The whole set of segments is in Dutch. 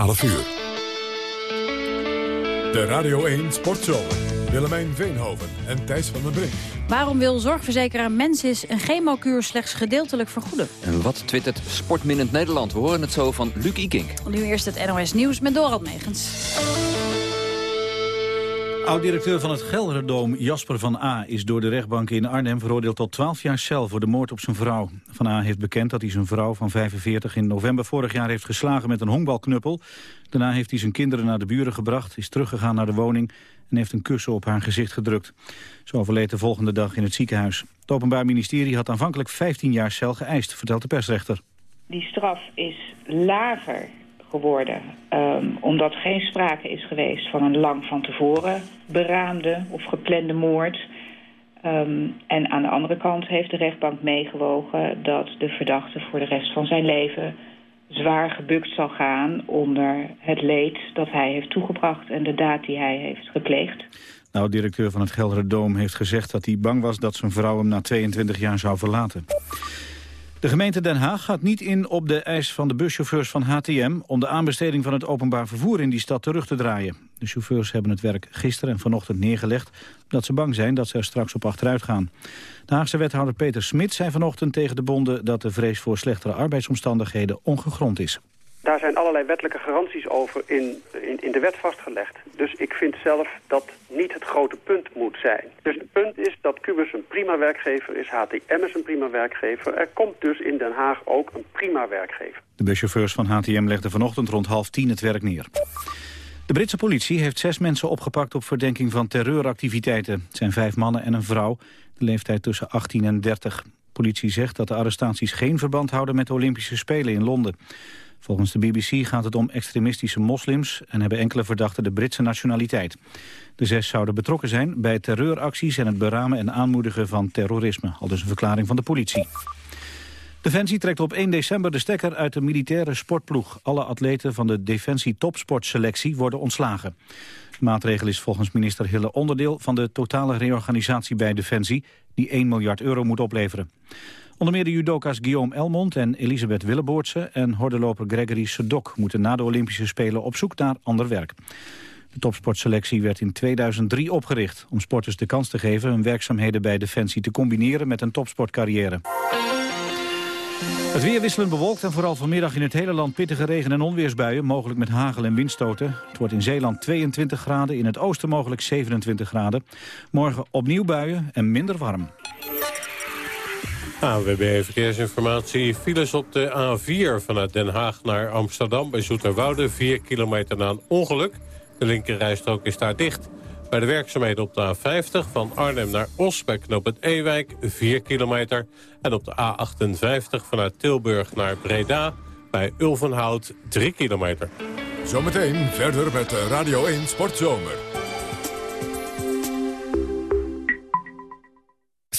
12 uur. De Radio 1 Sportzomer. Willemijn Veenhoven en Thijs van den Brink. Waarom wil zorgverzekeraar Mensis een chemokuur slechts gedeeltelijk vergoeden? En wat twittert Sportminnend Nederland? We horen het zo van Luc Ikink. Nu eerst het NOS Nieuws met Dorald Megens. Oud-directeur van het Gelderdoom Jasper van A. is door de rechtbank in Arnhem veroordeeld tot 12 jaar cel voor de moord op zijn vrouw. Van A. heeft bekend dat hij zijn vrouw van 45 in november vorig jaar heeft geslagen met een honkbalknuppel. Daarna heeft hij zijn kinderen naar de buren gebracht, is teruggegaan naar de woning en heeft een kussen op haar gezicht gedrukt. Ze overleed de volgende dag in het ziekenhuis. Het Openbaar Ministerie had aanvankelijk 15 jaar cel geëist, vertelt de persrechter. Die straf is lager geworden. Um, omdat geen sprake is geweest van een lang van tevoren beraamde of geplande moord. Um, en aan de andere kant heeft de rechtbank meegewogen dat de verdachte voor de rest van zijn leven zwaar gebukt zal gaan onder het leed dat hij heeft toegebracht en de daad die hij heeft gepleegd. Nou, directeur van het Gelderdoom heeft gezegd dat hij bang was dat zijn vrouw hem na 22 jaar zou verlaten. De gemeente Den Haag gaat niet in op de eis van de buschauffeurs van HTM... om de aanbesteding van het openbaar vervoer in die stad terug te draaien. De chauffeurs hebben het werk gisteren en vanochtend neergelegd... omdat ze bang zijn dat ze er straks op achteruit gaan. De Haagse wethouder Peter Smit zei vanochtend tegen de bonden... dat de vrees voor slechtere arbeidsomstandigheden ongegrond is. Daar zijn allerlei wettelijke garanties over in, in, in, de wet vastgelegd. Dus ik vind zelf dat niet het grote punt moet zijn. Dus het punt is dat Cubus een prima werkgever is, HTM is een prima werkgever. Er komt dus in Den Haag ook een prima werkgever. De buschauffeurs van HTM legden vanochtend rond half tien het werk neer. De Britse politie heeft zes mensen opgepakt op verdenking van terreuractiviteiten. Het zijn vijf mannen en een vrouw, de leeftijd tussen 18 en 30. De politie zegt dat de arrestaties geen verband houden met de Olympische Spelen in Londen. Volgens de BBC gaat het om extremistische moslims... en hebben enkele verdachten de Britse nationaliteit. De zes zouden betrokken zijn bij terreuracties... en het beramen en aanmoedigen van terrorisme. Al dus een verklaring van de politie. Defensie trekt op 1 december de stekker uit de militaire sportploeg. Alle atleten van de Defensie topsportselectie worden ontslagen. De maatregel is volgens minister Hille onderdeel van de totale reorganisatie bij Defensie... die 1 miljard euro moet opleveren. Onder meer de judoka's Guillaume Elmond en Elisabeth Willeboortse... en hordeloper Gregory Sedok moeten na de Olympische Spelen op zoek naar ander werk. De topsportselectie werd in 2003 opgericht... om sporters de kans te geven hun werkzaamheden bij Defensie te combineren met een topsportcarrière. Het weer wisselend bewolkt en vooral vanmiddag in het hele land pittige regen- en onweersbuien, mogelijk met hagel en windstoten. Het wordt in Zeeland 22 graden, in het oosten mogelijk 27 graden. Morgen opnieuw buien en minder warm. AWB Verkeersinformatie. Files op de A4 vanuit Den Haag naar Amsterdam bij Zoeterwoude. 4 kilometer na een ongeluk. De linkerrijstrook is daar dicht. Bij de werkzaamheden op de A50 van Arnhem naar Os bij knoop het Ewijk 4 kilometer. En op de A58 vanuit Tilburg naar Breda bij Ulvenhout 3 kilometer. Zometeen verder met Radio 1 Sportzomer.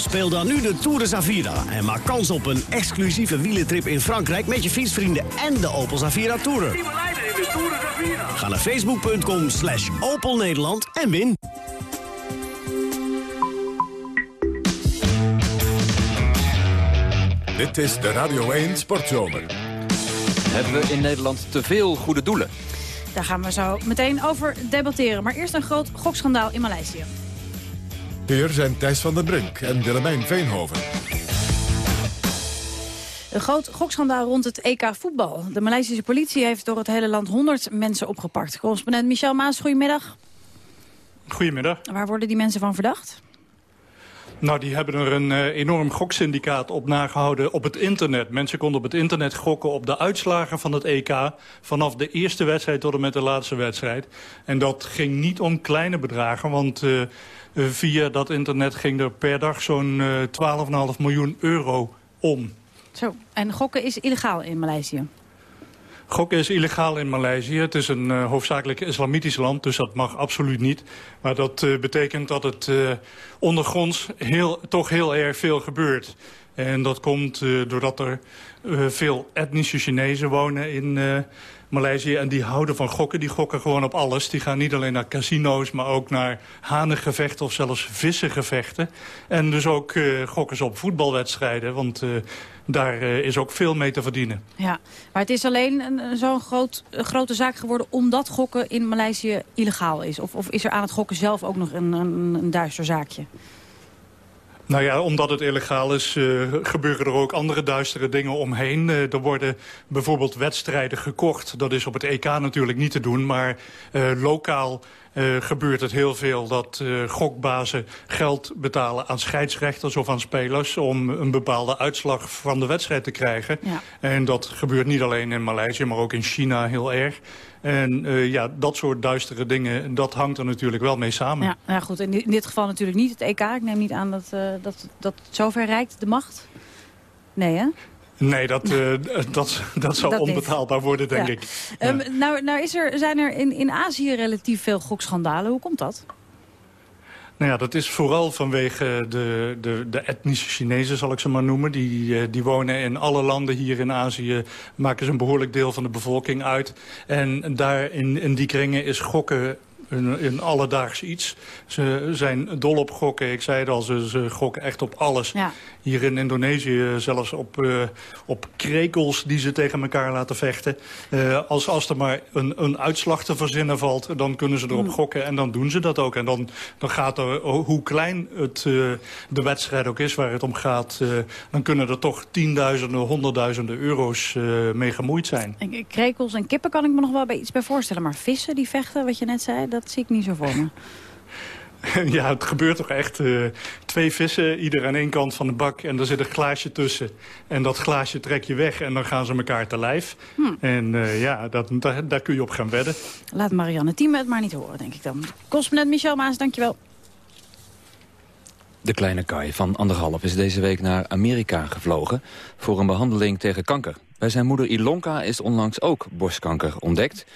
Speel dan nu de Tour de Zavira en maak kans op een exclusieve wielentrip in Frankrijk... met je fietsvrienden en de Opel Zavira Tourer. Ga naar facebook.com slash Opel Nederland en win. Dit is de Radio 1 Sportzomer. Hebben we in Nederland te veel goede doelen? Daar gaan we zo meteen over debatteren. Maar eerst een groot gokschandaal in Maleisië. Hier zijn Thijs van den Brink en Willemijn Veenhoven. Een groot gokschandaal rond het EK voetbal. De Maleisische politie heeft door het hele land 100 mensen opgepakt. Correspondent Michel Maas, goedemiddag. Goedemiddag. Waar worden die mensen van verdacht? Nou, die hebben er een uh, enorm goksyndicaat op nagehouden op het internet. Mensen konden op het internet gokken op de uitslagen van het EK... vanaf de eerste wedstrijd tot en met de laatste wedstrijd. En dat ging niet om kleine bedragen, want uh, via dat internet... ging er per dag zo'n uh, 12,5 miljoen euro om. Zo, en gokken is illegaal in Maleisië? Gokken is illegaal in Maleisië. Het is een uh, hoofdzakelijk islamitisch land, dus dat mag absoluut niet. Maar dat uh, betekent dat het uh, ondergronds heel, toch heel erg veel gebeurt. En dat komt doordat er veel etnische Chinezen wonen in Maleisië. En die houden van gokken. Die gokken gewoon op alles. Die gaan niet alleen naar casino's, maar ook naar hanengevechten of zelfs vissengevechten. En dus ook gokken ze op voetbalwedstrijden. Want daar uh, is ook veel mee te verdienen. Ja, maar het is alleen zo'n groot, grote zaak geworden omdat gokken in Maleisië illegaal is? Of, of is er aan het gokken zelf ook nog een, een duister zaakje? Nou ja, omdat het illegaal is, uh, gebeuren er ook andere duistere dingen omheen. Uh, er worden bijvoorbeeld wedstrijden gekocht. Dat is op het EK natuurlijk niet te doen, maar uh, lokaal gebeurt het heel veel dat gokbazen geld betalen aan scheidsrechters of aan spelers... om een bepaalde uitslag van de wedstrijd te krijgen. Ja. En dat gebeurt niet alleen in Maleisië, maar ook in China heel erg. En uh, ja, dat soort duistere dingen, dat hangt er natuurlijk wel mee samen. Ja, nou goed, in, dit geval natuurlijk niet het EK. Ik neem niet aan dat, dat, dat zover reikt, de macht. Nee, hè? Nee, dat, uh, dat, dat zou dat onbetaalbaar niet. worden, denk ja. ik. Um, nou, nou is er, zijn er in, in Azië relatief veel gokschandalen. Hoe komt dat? Nou ja, dat is vooral vanwege de, de, de etnische Chinezen, zal ik ze maar noemen. Die, die wonen in alle landen hier in Azië, maken ze een behoorlijk deel van de bevolking uit. En daar in, in die kringen is gokken een, een alledaags iets. Ze zijn dol op gokken. Ik zei het al, ze, ze gokken echt op alles. Ja. Hier in Indonesië zelfs op, uh, op krekels die ze tegen elkaar laten vechten. Uh, als, als er maar een, een uitslag te verzinnen valt, dan kunnen ze erop mm. gokken. En dan doen ze dat ook. En dan, dan gaat er, hoe klein het, uh, de wedstrijd ook is waar het om gaat... dan kunnen er toch tienduizenden, honderdduizenden euro's mee gemoeid zijn. En, krekels en kippen kan ik me nog wel bij iets bij voorstellen. Maar vissen die vechten, wat je net zei, dat zie ik niet zo voor me. ja, het gebeurt toch echt. Uh, twee vissen, ieder aan één kant van de bak. En er zit een glaasje tussen. En dat glaasje trek je weg en dan gaan ze elkaar te lijf. Hm. En uh, ja, dat, daar, daar, kun je op gaan wedden. Laat Marianne Thieme het maar niet horen, denk ik dan. Correspondent Michel Maas, dankjewel. De kleine Kai van anderhalf is deze week naar Amerika gevlogen... voor een behandeling tegen kanker. Bij zijn moeder Ilonka is onlangs ook borstkanker ontdekt.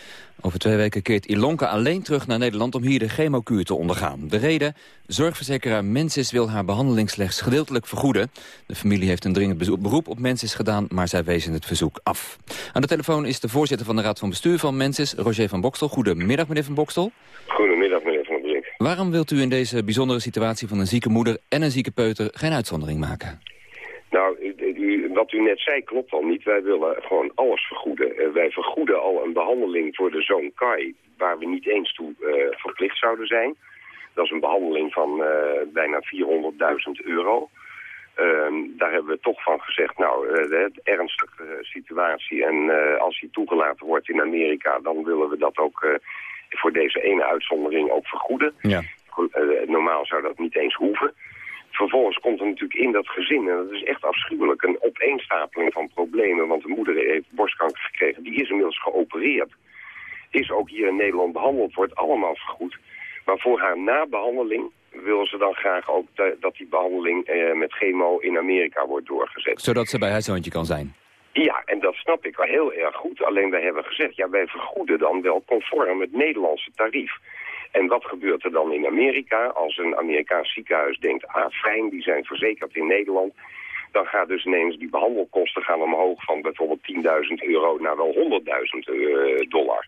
Over twee weken keert Ilonka alleen terug naar Nederland om hier de chemokuur te ondergaan. De reden? Zorgverzekeraar Mensis wil haar behandeling slechts gedeeltelijk vergoeden. De familie heeft een dringend beroep op Mensis gedaan, maar zij wezen het verzoek af. Aan de telefoon is de voorzitter van de Raad van Bestuur van Mensis, Roger van Bokstel. Goedemiddag, meneer van Bokstel. Goedemiddag, meneer Van Brink. Waarom wilt u in deze bijzondere situatie van een zieke moeder en een zieke peuter geen uitzondering maken? Nou, u, wat u net zei klopt al niet. Wij willen gewoon alles vergoeden. Uh, wij vergoeden al een behandeling voor de zoon Kai... waar we niet eens toe uh, verplicht zouden zijn. Dat is een behandeling van uh, bijna 400.000 euro. Ehm, daar hebben we toch van gezegd, nou, de ernstige situatie... en als hij toegelaten wordt in Amerika... dan willen we dat ook voor deze ene uitzondering ook vergoeden. Ja. normaal zou dat niet eens hoeven vervolgens komt er natuurlijk in dat gezin, en dat is echt afschuwelijk, een opeenstapeling van problemen. Want de moeder heeft borstkanker gekregen, die is inmiddels geopereerd. Is ook hier in Nederland behandeld, wordt allemaal vergoed. Maar voor haar nabehandeling willen ze dan graag ook dat die behandeling eh, met chemo in Amerika wordt doorgezet. Zodat ze bij haar zoontje kan zijn? Ja, en dat snap ik wel heel erg goed. Alleen wij hebben gezegd, ja, wij vergoeden dan wel conform het Nederlandse tarief. En wat gebeurt er dan in Amerika? Als een Amerikaans ziekenhuis denkt, ah fijn, die zijn verzekerd in Nederland... dan gaat dus ineens die behandelkosten gaan omhoog van bijvoorbeeld 10.000 euro naar wel 100.000 uh, dollar.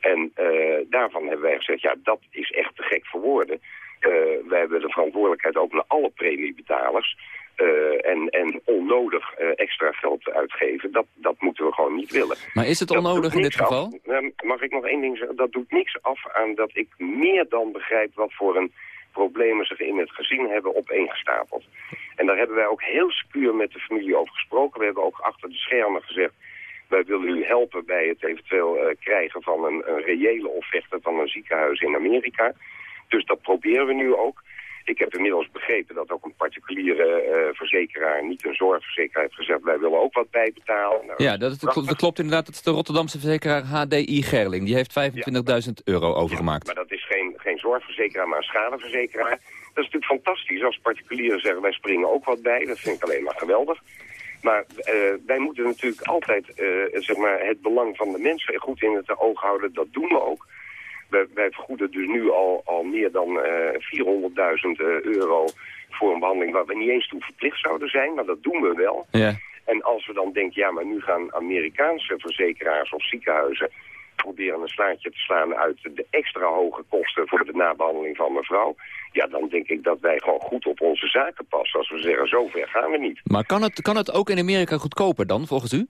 En uh, daarvan hebben wij gezegd, ja, dat is echt te gek voor woorden. Uh, wij hebben de verantwoordelijkheid ook naar alle premiebetalers... Uh, en, en onnodig uh, extra geld uitgeven, dat, dat moeten we gewoon niet willen. Maar is het onnodig in dit geval? Af, mag ik nog één ding zeggen? Dat doet niks af aan dat ik meer dan begrijp wat voor een problemen ze in het gezin hebben opeengestapeld. En daar hebben wij ook heel secuur met de familie over gesproken. We hebben ook achter de schermen gezegd, wij willen u helpen bij het eventueel uh, krijgen van een, een reële offerte van een ziekenhuis in Amerika. Dus dat proberen we nu ook. Ik heb inmiddels begrepen dat ook een particuliere uh, verzekeraar, niet een zorgverzekeraar, heeft gezegd wij willen ook wat bijbetalen. Nou, ja, dat, dat, dat, klopt inderdaad. Dat is de Rotterdamse verzekeraar HDI Gerling. Die heeft 25.000 ja, euro overgemaakt. Ja, maar dat is geen, geen zorgverzekeraar, maar een schadeverzekeraar. Dat is natuurlijk fantastisch als particulieren zeggen wij springen ook wat bij. Dat vind ik alleen maar geweldig. Maar eh, wij moeten natuurlijk altijd eh, zeg maar het belang van de mensen goed in het oog houden. Dat doen we ook. Wij, wij vergoeden dus nu al, al meer dan eh 400.000 euro voor een behandeling waar we niet eens toe verplicht zouden zijn. Maar dat doen we wel. Ja. En als we dan denken, ja, maar nu gaan Amerikaanse verzekeraars of ziekenhuizen proberen een slaatje te slaan uit de extra hoge kosten voor de nabehandeling van mevrouw. Ja, dan denk ik dat wij gewoon goed op onze zaken passen. Als we zeggen, zover gaan we niet. Maar kan het, kan het ook in Amerika goedkoper dan, volgens u?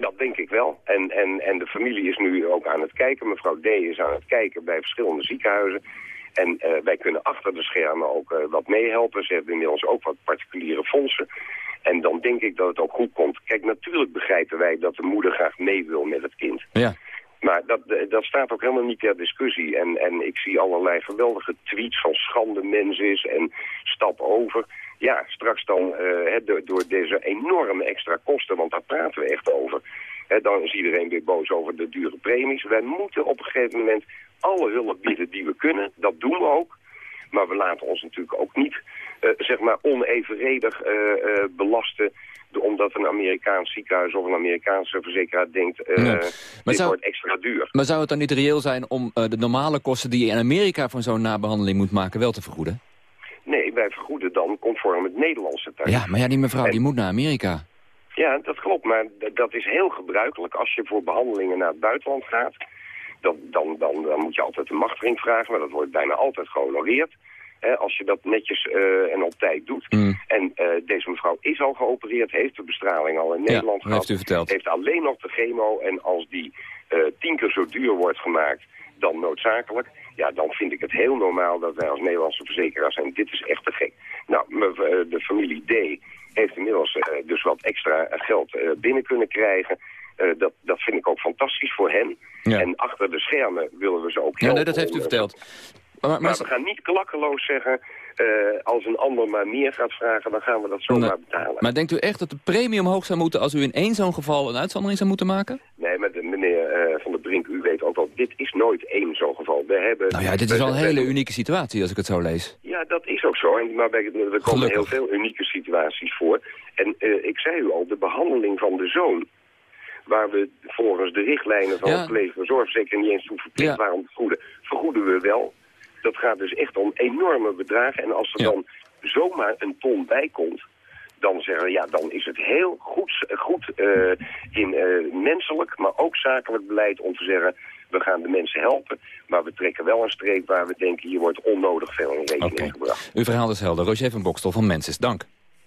Dat denk ik wel. En, en, en de familie is nu ook aan het kijken. Mevrouw D. is aan het kijken bij verschillende ziekenhuizen. En eh, wij kunnen achter de schermen ook eh, wat meehelpen. Ze hebben inmiddels ook wat particuliere fondsen. En dan denk ik dat het ook goed komt. Kijk, natuurlijk begrijpen wij dat de moeder graag mee wil met het kind. Ja. Maar dat, dat staat ook helemaal niet ter discussie. En, en ik zie allerlei geweldige tweets van schande mens is en stap over. Ja, straks dan eh, door, door deze enorme extra kosten, want daar praten we echt over. Dan is iedereen weer boos over de dure premies. Wij moeten op een gegeven moment alle hulp bieden die we kunnen. Dat doen we ook. Maar we laten ons natuurlijk ook niet, eh, zeg maar, onevenredig eh, belasten omdat een Amerikaans ziekenhuis of een Amerikaanse verzekeraar denkt... eh Ja. dit Maar zou- wordt extra duur. Maar zou het dan niet reëel zijn om eh, de normale kosten die je in Amerika voor zo'n nabehandeling moet maken wel te vergoeden? Nee, wij vergoeden dan conform het Nederlandse tarief. Ja, maar ja, die mevrouw die moet naar Amerika. Ja, dat klopt. Maar dat is heel gebruikelijk. Als je voor behandelingen naar het buitenland gaat... Dan, dan, dan, dan moet je altijd een machtiging vragen, maar dat wordt bijna altijd gehonoreerd. Hè, als je dat netjes eh, en op tijd doet. Mm. En eh, deze mevrouw is al geopereerd, heeft de bestraling al in Nederland heeft gehad. u verteld. Heeft alleen nog de chemo. En als die eh, tien keer zo duur wordt gemaakt dan noodzakelijk... ja, dan vind ik het heel normaal dat wij als Nederlandse verzekeraar zijn. Dit is echt te gek. Nou, de familie D heeft inmiddels dus wat extra geld binnen kunnen krijgen... Dat, dat vind ik ook fantastisch voor hen. Ja. En achter de schermen willen we ze ook Ja, helpen. nee, dat heeft u verteld. Maar, maar, Maar we gaan niet klakkeloos zeggen... eh, als een ander maar meer gaat vragen, dan gaan we dat zomaar betalen. maar denkt u echt dat de premie omhoog zou moeten als u in één zo'n geval een uitzondering zou moeten maken? Nee, maar de, meneer eh, Van der Brink, u weet ook wel, dit is nooit één zo'n geval. We hebben... Nou ja, dit is wel een hele unieke situatie als ik het zo lees. Ja, dat is ook zo. En, maar er komen Gelukkig. heel veel unieke situaties voor. En eh, ik zei u al, de behandeling van de zoon... waar we volgens de richtlijnen van Ja. het College van Zorgverzekering niet eens toe verplicht Ja. waren om te vergoeden, vergoeden we wel. Dat gaat dus echt om enorme bedragen. En als er Ja. dan zomaar een ton bij komt, dan zeggen we, ja, dan is het heel goed, goed eh, in eh, menselijk, maar ook zakelijk beleid om te zeggen, we gaan de mensen helpen, maar we trekken wel een streep waar we denken, hier wordt onnodig veel in rekening Oké. gebracht. Uw verhaal is helder. Roger van Bokstel van Mensis, dank.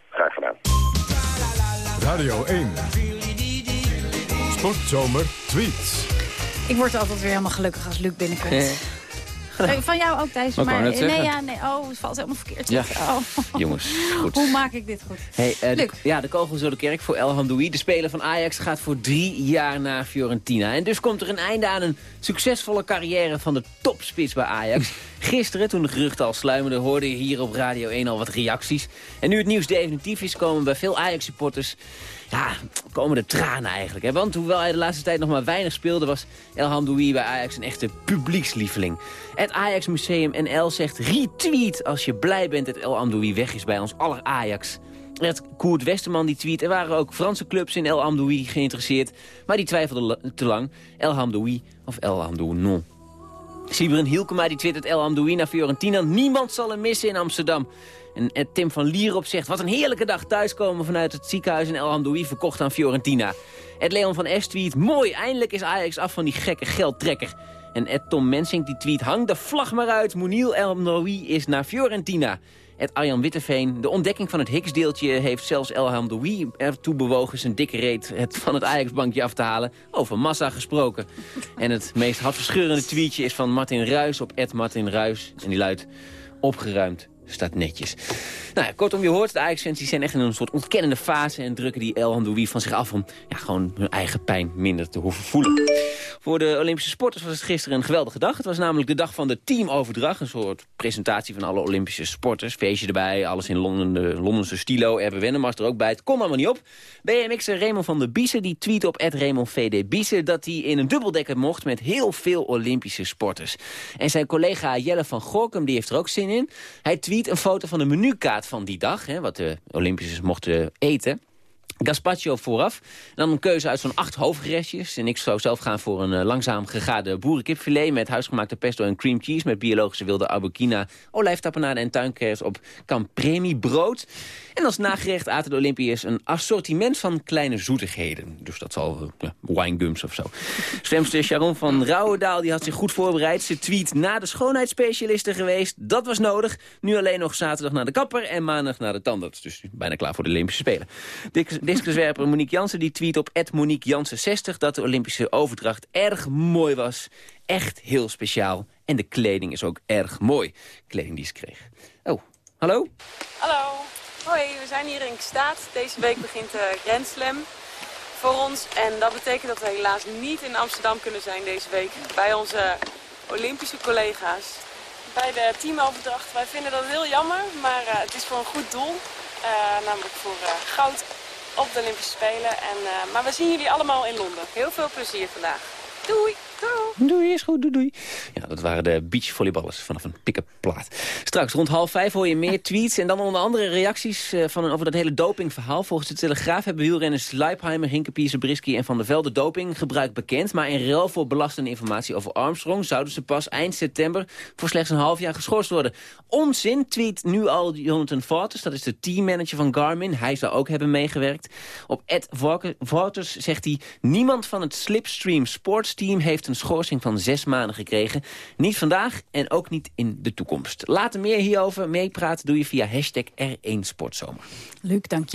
Graag gedaan. Radio 1. Sportzomer tweets. Ik word altijd weer helemaal gelukkig als Luc binnenkomt. Eh, Van jou ook, Thijs. Maar net nee, zeggen? ja, nee, oh, het valt helemaal verkeerd. Ja. Oh. Jongens, goed. Hoe maak ik dit goed? Hey, eh, de, ja, de kogel door de kerk voor El Hamdoui. De speler van Ajax gaat voor drie jaar naar Fiorentina. En dus komt er een einde aan een succesvolle carrière van de topspits bij Ajax. Gisteren, toen de geruchten al sluimerden, hoorde je hier op Radio 1 al wat reacties. En nu het nieuws definitief is, komen bij veel Ajax-supporters... Ja, komen de tranen eigenlijk. Hè? Want hoewel hij de laatste tijd nog maar weinig speelde... was El Hamdoui bij Ajax een echte publiekslieveling. Het Ajax Museum NL zegt retweet als je blij bent dat El Hamdoui weg is bij ons aller Ajax. Het Koert Westerman die tweet. Er waren ook Franse clubs in El Hamdoui geïnteresseerd. Maar die twijfelden te lang. El Hamdoui of El Hamdoui non. Sibren Hielkema die twittert El Hamdoui naar Fiorentina. Niemand zal hem missen in Amsterdam. En Ed Tim van Lierop zegt... wat een heerlijke dag thuiskomen vanuit het ziekenhuis in El Hamdoui... verkocht aan Fiorentina. Ed Leon van S tweet... mooi, eindelijk is Ajax af van die gekke geldtrekker. En Ed Tom Mensing die tweet... hang de vlag maar uit, Moeniel El is naar Fiorentina. Ed Arjan Witteveen, de ontdekking van het Higgs-deeltje... heeft zelfs El Hamdoui ertoe bewogen zijn dikke reet het van het Ajax-bankje af te halen. Over massa gesproken. En het meest hartverscheurende tweetje is van Martin Ruis op Ed Martin Ruis. En die luidt opgeruimd staat netjes. Nou ja, kortom, je hoort, de Ajax-fans zijn echt in een soort ontkennende fase... en drukken die El Hamdoui van zich af om ja, gewoon hun eigen pijn minder te hoeven voelen. Voor de Olympische sporters was het gisteren een geweldige dag. Het was namelijk de dag van de teamoverdracht. Een soort presentatie van alle Olympische sporters. Feestje erbij, alles in Londen, de Londense stilo. Erbe Wennemars er ook bij. Het kon allemaal niet op. BMX'er Raymond van der Biesen die tweet op Raymond dat hij in een dubbeldekker mocht met heel veel Olympische sporters. En zijn collega Jelle van Gorkum die heeft er ook zin in. Hij tweet een foto van de menukaart van die dag, hè, wat de Olympiërs mochten eten. Gazpacho vooraf. Dan een keuze uit zo'n acht hoofdgerechtjes. En ik zou zelf gaan voor een uh, langzaam gegade boerenkipfilet... met huisgemaakte pesto en cream cheese... met biologische wilde aubergine, olijftapenade en tuinkers op campremi brood. En als nagerecht aten de Olympiërs een assortiment van kleine zoetigheden. Dus dat zal uh, ja, winegums of zo. Zwemster Sharon van Rouwendaal die had zich goed voorbereid. Ze tweet na de schoonheidsspecialisten geweest. Dat was nodig. Nu alleen nog zaterdag naar de kapper en maandag naar de tandarts. Dus bijna klaar voor de Olympische Spelen. Discuswerper Monique Jansen die tweet op Monique Jansen 60 dat de Olympische overdracht erg mooi was. Echt heel speciaal. En de kleding is ook erg mooi. Kleding die ze kreeg. Oh, hallo? Hallo. Hoi, we zijn hier in Staat. Deze week begint de Grand Slam voor ons. En dat betekent dat we helaas niet in Amsterdam kunnen zijn deze week. Bij onze Olympische collega's. Bij de teamoverdracht. Wij vinden dat heel jammer, maar uh, het is voor een goed doel. Uh, namelijk voor uh, goud op de Olympische Spelen. En, uh, maar we zien jullie allemaal in Londen. Heel veel plezier vandaag. Doei! Doei. Is goed, doei, doei. Ja, dat waren de beachvolleyballers vanaf een pick-up plaat. Straks rond half vijf hoor je meer tweets en dan onder andere reacties uh, van, over dat hele dopingverhaal. Volgens de Telegraaf hebben wielrenners Leipheimer, Hinkepie, Zabriskie en Van der Velde dopinggebruik bekend. Maar in ruil voor belastende informatie over Armstrong zouden ze pas eind september voor slechts een half jaar geschorst worden. Onzin, tweet nu al Jonathan Vaughters, dat is de teammanager van Garmin. Hij zou ook hebben meegewerkt. Op Ed Vaughters zegt hij, niemand van het Slipstream sportsteam heeft een schorsing van zes maanden gekregen. Niet vandaag en ook niet in de toekomst. Later meer hierover meepraten doe je via hashtag R1 Sportzomer. Luc, dank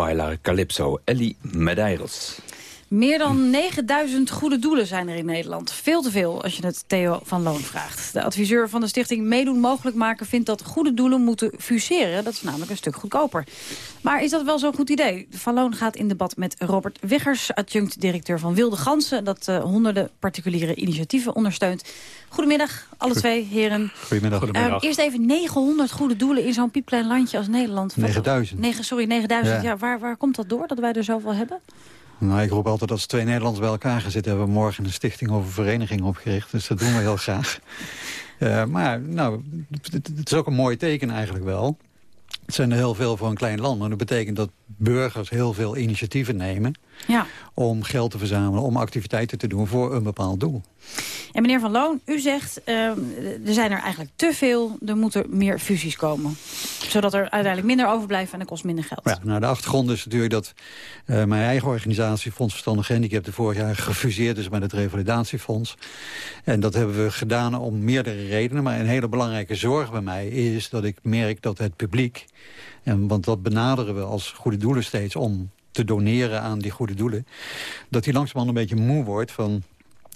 Bailar Calypso, Ellie Medeiros. Meer dan 9000 goede doelen zijn er in Nederland. Veel te veel als je het Theo van Loon vraagt. De adviseur van de stichting Meedoen Mogelijk Maken vindt dat goede doelen moeten fuseren. Dat is namelijk een stuk goedkoper. Maar is dat wel zo'n goed idee? Van Loon gaat in debat met Robert Wiggers, adjunct-directeur van Wilde Gansen... dat uh, honderden particuliere initiatieven ondersteunt. Goedemiddag, alle twee heren. Goedemiddag. Uh, eerst even 900 goede doelen in zo'n piepklein landje als Nederland. 9000. 9, sorry, 9000. Ja. ja waar, waar komt dat door, dat wij er zoveel hebben? Nou, ik hoop altijd dat ze twee Nederlanders bij elkaar gaan zitten... hebben we morgen een stichting over vereniging opgericht. Dus dat doen we heel graag. Uh, maar nou, het, het is ook een mooi teken eigenlijk wel. Het zijn er heel veel voor een klein land. Maar dat betekent dat burgers heel veel initiatieven nemen... Ja. om geld te verzamelen, om activiteiten te doen voor een bepaald doel. En meneer Van Loon, u zegt, uh, er zijn er eigenlijk te veel, er moeten meer fusies komen. Zodat er uiteindelijk minder overblijft en dat kost minder geld. Ja, nou, de achtergrond is natuurlijk dat uh, mijn eigen organisatie, Fonds Verstandige Gehandicapten, vorig jaar gefuseerd is met het Revalidatiefonds. En dat hebben we gedaan om meerdere redenen. Maar een hele belangrijke zorg bij mij is dat ik merk dat het publiek, en, want dat benaderen we als goede doelen steeds om te doneren aan die goede doelen, dat die langzamerhand een beetje moe wordt van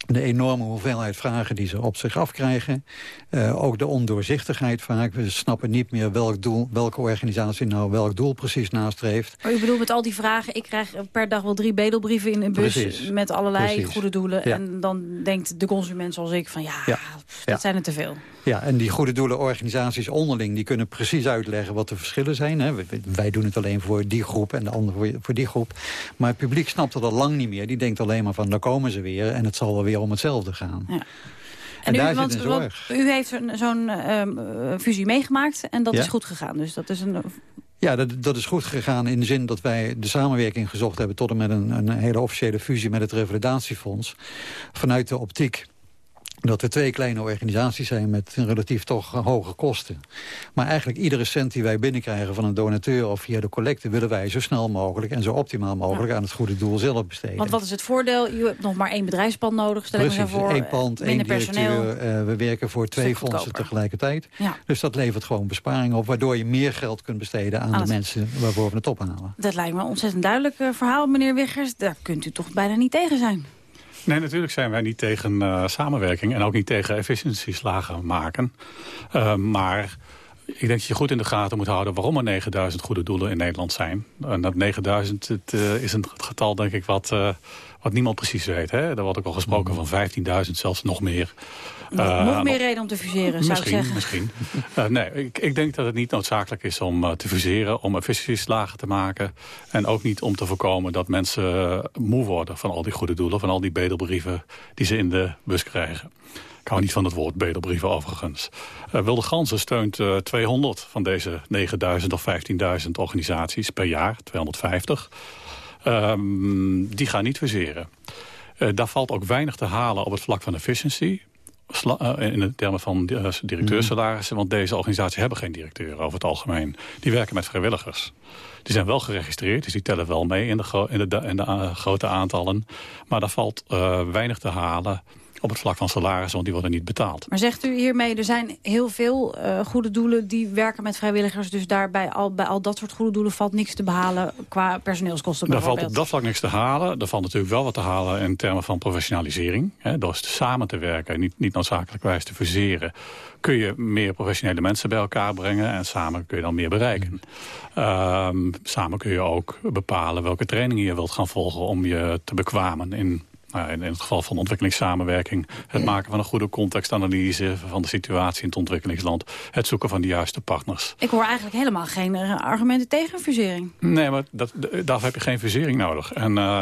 de enorme hoeveelheid vragen die ze op zich afkrijgen. Uh, ook de ondoorzichtigheid vaak. We snappen niet meer welk doel, welke organisatie nou welk doel precies nastreeft. Maar u bedoelt met al die vragen, ik krijg per dag wel drie bedelbrieven in een bus... Precies. met allerlei precies. goede doelen. Ja. En dan denkt de consument zoals ik van ja, ja. dat ja. zijn er te veel. Ja, en die goede doelenorganisaties onderling... die kunnen precies uitleggen wat de verschillen zijn. Hè. Wij doen het alleen voor die groep en de andere voor die groep. Maar het publiek snapt dat al lang niet meer. Die denkt alleen maar van, daar komen ze weer... en het zal wel weer om hetzelfde gaan. Ja. En, en u, want, zit een zorg. u heeft zo'n um, fusie meegemaakt en dat ja. is goed gegaan. Dus dat is een... Ja, dat, dat, is goed gegaan in de zin dat wij de samenwerking gezocht hebben... tot en met een, een hele officiële fusie met het Revalidatiefonds. Vanuit de optiek dat er twee kleine organisaties zijn met relatief toch hoge kosten. Maar eigenlijk iedere cent die wij binnenkrijgen van een donateur of via de collecte... willen wij zo snel mogelijk en zo optimaal mogelijk ja. aan het goede doel zelf besteden. Want wat is het voordeel? Je hebt nog maar één bedrijfspand nodig, stel Precies, voor. één pand, één directeur. Uh, we werken voor twee fondsen tegelijkertijd. Ja. Dus dat levert gewoon besparingen op... waardoor je meer geld kunt besteden aan, aan de mensen waarvoor we het ophalen. Dat lijkt me een ontzettend duidelijk uh, verhaal, meneer Wiggers. Daar kunt u toch bijna niet tegen zijn? Nee, natuurlijk zijn wij niet tegen uh, samenwerking... en ook niet tegen efficiëntieslagen maken. Uh, maar ik denk dat je goed in de gaten moet houden... waarom er 9000 goede doelen in Nederland zijn. En dat 9000 het, uh, is een getal, denk ik, wat, wat niemand precies weet. Hè? Er wordt ook al gesproken van 15.000, zelfs nog meer. Nog, uh, nog meer reden om te fuseren, zou ik zeggen. Misschien, uh, nee, ik, ik, denk dat het niet noodzakelijk is om uh, te fuseren... om efficiëntieslagen te maken. En ook niet om te voorkomen dat mensen moe worden... van al die goede doelen, van al die bedelbrieven... die ze in de bus krijgen. Ik hou niet van het woord bedelbrieven overigens. Uh, Wilde Gansen steunt uh, 200 van deze 9000 of 15.000 organisaties per jaar, 250. Um, die gaan niet. Uh, daar valt ook weinig te halen op het vlak van efficiency in de termen van directeursalarissen. Want deze organisaties hebben geen directeur over het algemeen. Die werken met vrijwilligers. Die zijn wel geregistreerd, dus die tellen wel mee in de, in de, de uh, grote aantallen. Maar daar valt weinig te halen op het vlak van salarissen, want die worden niet betaald. Maar zegt u hiermee, er zijn heel veel uh, goede doelen die werken met vrijwilligers. Dus daarbij al, bij al dat soort goede doelen valt niks te behalen qua personeelskosten Daar valt op dat vlak niks te halen. Er valt natuurlijk wel wat te halen in termen van professionalisering. Hè, door samen te werken, niet, niet noodzakelijkwijs te fuseren kun je meer professionele mensen bij elkaar brengen... en samen kun je dan meer bereiken. Um, samen kun je ook bepalen welke trainingen je wilt gaan volgen... om je te bekwamen in nou, in het geval van ontwikkelingssamenwerking... het maken van een goede contextanalyse van de situatie in het ontwikkelingsland... het zoeken van de juiste partners. Ik hoor eigenlijk helemaal geen argumenten tegen fusering. Nee, maar dat, daarvoor heb je geen fusering nodig. En... Uh,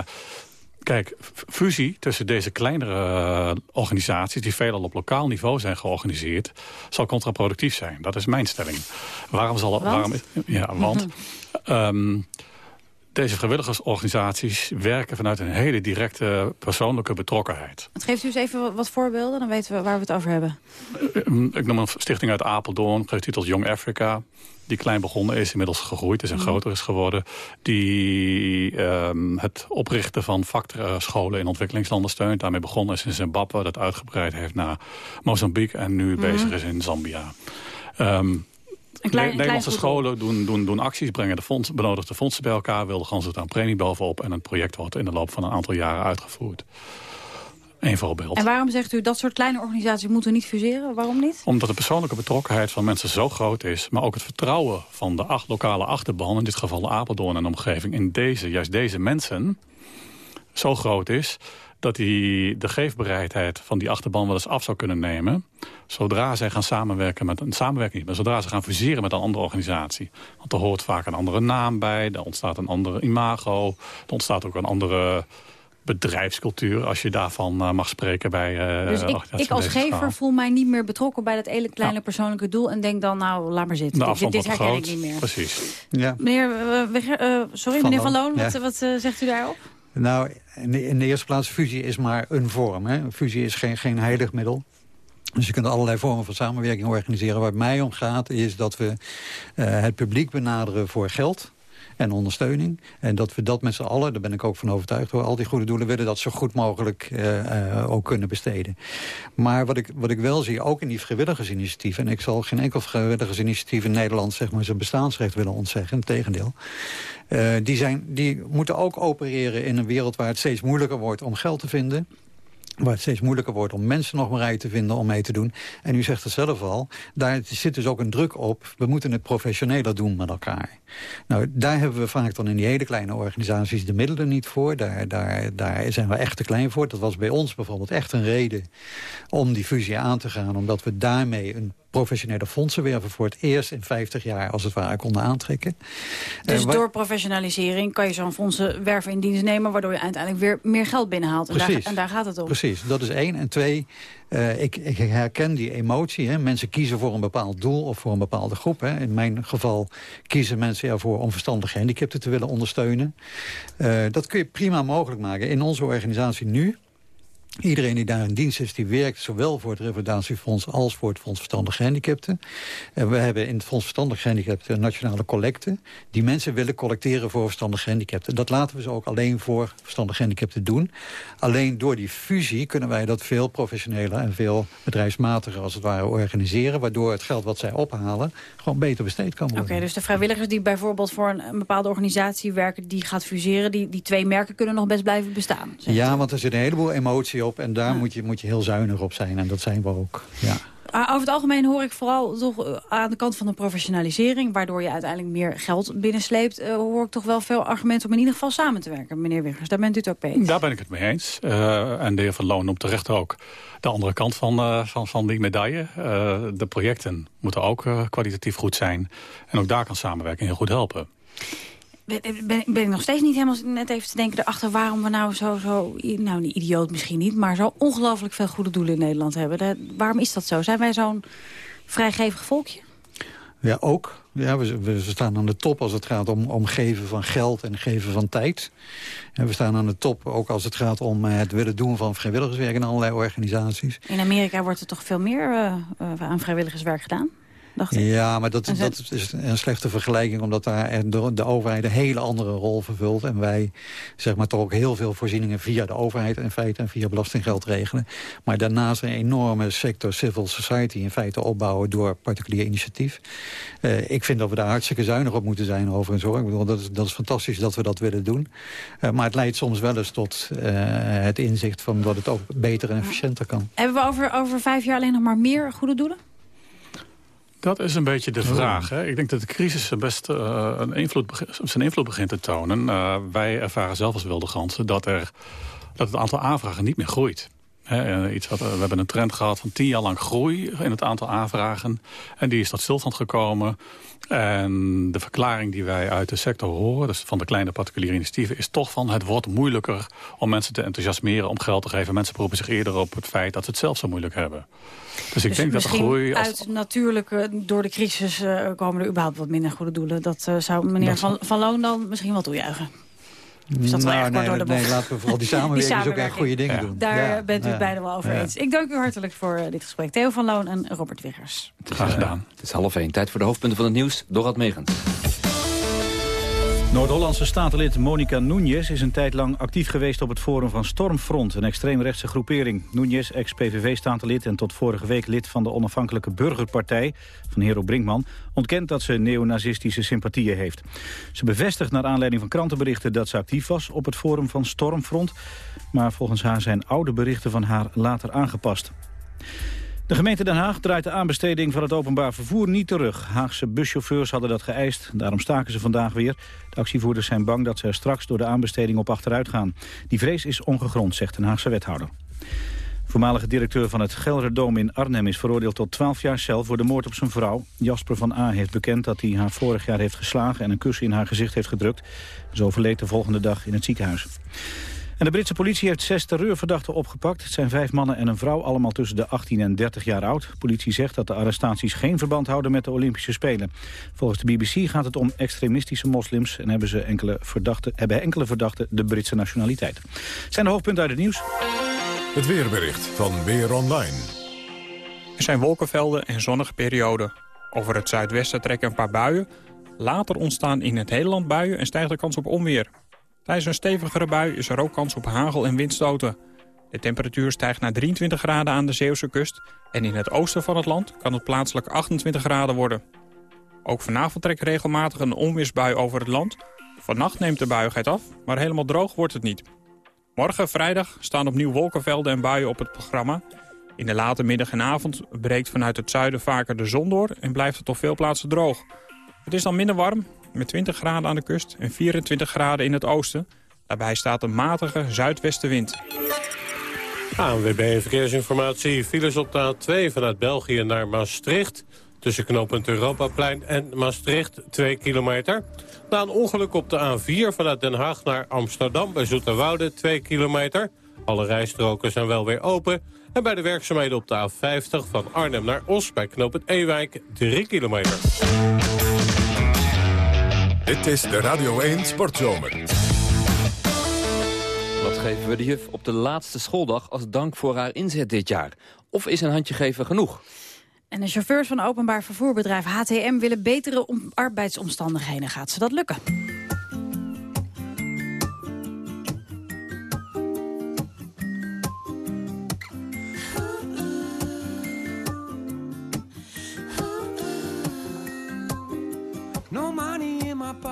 Kijk, fusie tussen deze kleinere uh, organisaties... die veelal op lokaal niveau zijn georganiseerd... zal contraproductief zijn. Dat is mijn stelling. Waarom zal... Want? Waarom, ja, want... um, deze vrijwilligersorganisaties werken vanuit een hele directe persoonlijke betrokkenheid. Het geeft u eens even wat voorbeelden, dan weten we waar we het over hebben. Ik noem een stichting uit Apeldoorn, getiteld Young Africa. Die klein begonnen is, inmiddels gegroeid is en mm. groter is geworden. Die um, het oprichten van vakscholen in ontwikkelingslanden steunt. Daarmee begonnen is in Zimbabwe, dat uitgebreid heeft naar Mozambique en nu mm. bezig is in Zambia. Um, Een klein- een Nederlandse klein scholen doen, doen, doen acties, brengen de fonds, benodigde fondsen bij elkaar... wilden gewoon zo'n premie bovenop. En het project wordt in de loop van een aantal jaren uitgevoerd. Eén voorbeeld. En waarom zegt u dat soort kleine organisaties moeten niet fuseren? Waarom niet? Omdat de persoonlijke betrokkenheid van mensen zo groot is... maar ook het vertrouwen van de acht lokale achterban... in dit geval de Apeldoorn en omgeving... in deze, juist deze mensen zo groot is... dat die de geefbereidheid van die achterban wel eens af zou kunnen nemen... zodra zij gaan samenwerken met een samenwerking niet, maar zodra ze gaan fuseren met een andere organisatie. Want er hoort vaak een andere naam bij, er ontstaat een andere imago... er ontstaat ook een andere bedrijfscultuur, als je daarvan eh, mag spreken bij uh, Dus ik, ik als gever voel mij niet meer betrokken bij dat hele kleine persoonlijke doel... en denk dan, nou, laat maar zitten. Dit, dit wordt herken groot. ik niet meer. Precies. Ja. Meneer, eh, eh, sorry, Van meneer Van Loon, wat, ja. wat eh, zegt u daarop? Nou, in de, in de eerste plaats, fusie is maar een vorm. Hè. Fusie is geen, geen heilig middel. Dus je kunt allerlei vormen van samenwerking organiseren. Waar het mij om gaat is dat we eh, het publiek benaderen voor geld en ondersteuning. En dat we dat met z'n allen, daar ben ik ook van overtuigd... door al die goede doelen willen dat zo goed mogelijk eh, eh, ook kunnen besteden. Maar wat ik, wat ik wel zie, ook in die vrijwilligersinitiatieven... en ik zal geen enkel vrijwilligersinitiatief in Nederland... zeg maar, zijn bestaansrecht willen ontzeggen, integendeel... Uh, die, zijn, die moeten ook opereren in een wereld waar het steeds moeilijker wordt om geld te vinden waar het steeds moeilijker wordt om mensen nog maar uit te vinden om mee te doen. En u zegt het zelf al, daar zit dus ook een druk op. We moeten het professioneler doen met elkaar. Nou, daar hebben we vaak dan in die hele kleine organisaties de middelen niet voor. Daar, daar, daar zijn we echt te klein voor. Dat was bij ons bijvoorbeeld echt een reden om die fusie aan te gaan. Omdat we daarmee een professionele fondsenwerven voor het eerst in 50 jaar als het ware konden aantrekken. Dus Uh, wa- door professionalisering kan je zo'n fondsenwerven in dienst nemen... waardoor je uiteindelijk weer meer geld binnenhaalt. En daar, en daar gaat het om. Precies, dat is één. En twee, eh, ik, ik herken die emotie. Hè. Mensen kiezen voor een bepaald doel of voor een bepaalde groep. Hè. In mijn geval kiezen mensen ervoor om verstandige gehandicapten te willen ondersteunen. Eh, dat kun je prima mogelijk maken. In onze organisatie nu Iedereen die daar in dienst is, die werkt zowel voor het Revalidatiefonds als voor het Fonds Verstandige Gehandicapten. En we hebben in het Fonds Verstandige Gehandicapten een nationale collecte. Die mensen willen collecteren voor verstandige gehandicapten. Dat laten we ze ook alleen voor verstandige gehandicapten doen. Alleen door die fusie kunnen wij dat veel professioneler en veel bedrijfsmatiger als het ware organiseren. Waardoor het geld wat zij ophalen gewoon beter besteed kan Oké, worden. dus de vrijwilligers die bijvoorbeeld voor een, een bepaalde organisatie werken... die gaat fuseren, die, die twee merken kunnen nog best blijven bestaan. Ja, want er zit een heleboel emotie op en daar moet, je, moet je heel zuinig op zijn. En dat zijn we ook, ja. Ah, over het algemeen hoor ik vooral toch eh, aan de kant van de professionalisering... waardoor je uiteindelijk meer geld binnensleept... eh, hoor ik toch wel veel argumenten om in ieder geval samen te werken. Meneer Wiggers, daar bent u het ook mee eens. Daar ben ik het mee eens. Eh, en de heer Van Loon noemt terecht ook de andere kant van, eh, van, van die medaille. Eh, de projecten moeten ook kwalitatief goed zijn. En ook daar kan samenwerking heel goed helpen. Ben, ben, ik nog steeds niet helemaal net even te denken erachter... waarom we nou zo, zo nou niet idioot misschien niet... maar zo ongelooflijk veel goede doelen in Nederland hebben. Waarom is dat zo? Zijn wij zo'n vrijgevig volkje? Ja, ook. Ja, we, we staan aan de top als het gaat om, om geven van geld en geven van tijd. En we staan aan de top ook als het gaat om eh, het willen doen van vrijwilligerswerk in allerlei organisaties. In Amerika wordt er toch veel meer eh, eh, aan vrijwilligerswerk gedaan? Dacht ik. Ja, maar dat, dat is een slechte vergelijking... omdat daar de, de overheid een hele andere rol vervult. En wij zeg maar, toch ook heel veel voorzieningen via de overheid... in feite en via belastinggeld regelen. Maar daarnaast een enorme sector civil society... in feite opbouwen door particulier initiatief. Eh, ik vind dat we daar hartstikke zuinig op moeten zijn overigens. Hoor. Ik bedoel, dat, is, dat is fantastisch dat we dat willen doen. Eh, maar het leidt soms wel eens tot eh, het inzicht... van dat het ook beter en efficiënter kan. Hebben we over, over vijf jaar alleen nog maar meer goede doelen? Dat is een beetje de vraag. Hè? Ik denk dat de crisis best eh, een invloed, zijn invloed begint te tonen. Eh, wij ervaren zelf als wilde ganzen dat, er, dat het aantal aanvragen niet meer groeit. Eh, iets wat, eh, we hebben een trend gehad van tien jaar lang groei in het aantal aanvragen. En die is tot stilstand gekomen. En de verklaring die wij uit de sector horen, dus van de kleine particuliere initiatieven, is toch van het wordt moeilijker om mensen te enthousiasmeren om geld te geven. Mensen beroepen zich eerder op het feit dat ze het zelf zo moeilijk hebben. Dus ik Dus denk dat de groei... Als, uit natuurlijke, door de crisis eh, komen er überhaupt wat minder goede doelen. Dat zou meneer Dat van, van Loon dan misschien wel toejuichen. Is dat wel nou, nee, door de bocht? nee, laten we vooral die samenwerking ook echt goede dingen doen. Daar Ja, bent u het ja, beiden wel over ja. eens. Ik dank u hartelijk voor eh, dit gesprek. Theo van Loon en Robert Wiggers. Het is, eh, het is half één. Tijd voor de hoofdpunten van het nieuws. Dorad Megens. Noord-Hollandse statenlid Monica Núñez is een tijd lang actief geweest op het forum van Stormfront, een extreemrechtse groepering. Núñez, ex-PVV-statenlid en tot vorige week lid van de onafhankelijke burgerpartij van Hero Brinkman, ontkent dat ze neonazistische sympathieën heeft. Ze bevestigt naar aanleiding van krantenberichten dat ze actief was op het forum van Stormfront, maar volgens haar zijn oude berichten van haar later aangepast. De gemeente Den Haag draait de aanbesteding van het openbaar vervoer niet terug. Haagse buschauffeurs hadden dat geëist, daarom staken ze vandaag weer. De actievoerders zijn bang dat ze er straks door de aanbesteding op achteruit gaan. Die vrees is ongegrond, zegt een Haagse wethouder. Voormalige directeur van het Gelderdoom in Arnhem is veroordeeld tot 12 jaar cel voor de moord op zijn vrouw. Jasper van A. heeft bekend dat hij haar vorig jaar heeft geslagen en een kus in haar gezicht heeft gedrukt. Ze overleed de volgende dag in het ziekenhuis. En de Britse politie heeft zes terreurverdachten opgepakt. Het zijn vijf mannen en een vrouw, allemaal tussen de 18 en 30 jaar oud. Politie zegt dat de arrestaties geen verband houden met de Olympische Spelen. Volgens de BBC gaat het om extremistische moslims... en hebben, ze enkele, verdachten, hebben enkele verdachten de Britse nationaliteit. Zijn de hoofdpunten uit het nieuws? Het weerbericht van Weer Online. Er zijn wolkenvelden en zonnige perioden. Over het zuidwesten trekken een paar buien. Later ontstaan in het hele land buien en stijgt de kans op onweer. Tijdens een stevigere bui is er ook kans op hagel en windstoten. De temperatuur stijgt naar 23 graden aan de Zeeuwse kust... en in het oosten van het land kan het plaatselijk 28 graden worden. Ook vanavond trekt regelmatig een onweersbui over het land. Vannacht neemt de buigheid af, maar helemaal droog wordt het niet. Morgen, vrijdag, staan opnieuw wolkenvelden en buien op het programma. In de late middag en avond breekt vanuit het zuiden vaker de zon door... en blijft het op veel plaatsen droog. Het is dan minder warm, met 20 graden aan de kust en 24 graden in het oosten. Daarbij staat een matige zuidwestenwind. ANWB Verkeersinformatie. Files op de A2 vanuit België naar Maastricht. Tussen knooppunt Europaplein en Maastricht, 2 kilometer. Na een ongeluk op de A4 vanuit Den Haag naar Amsterdam bij Zoeterwoude, 2 kilometer. Alle rijstroken zijn wel weer open. En bij de werkzaamheden op de A50 van Arnhem naar Os bij knooppunt Ewijk, 3 kilometer. Dit is de Radio 1 Sportzomer. Wat geven we de juf op de laatste schooldag als dank voor haar inzet dit jaar? Of is een handje geven genoeg? En de chauffeurs van openbaar vervoerbedrijf HTM willen betere arbeidsomstandigheden. Gaat ze dat lukken?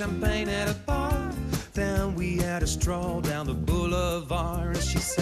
Champagne at a bar. Then we had a stroll down the boulevard. And she said,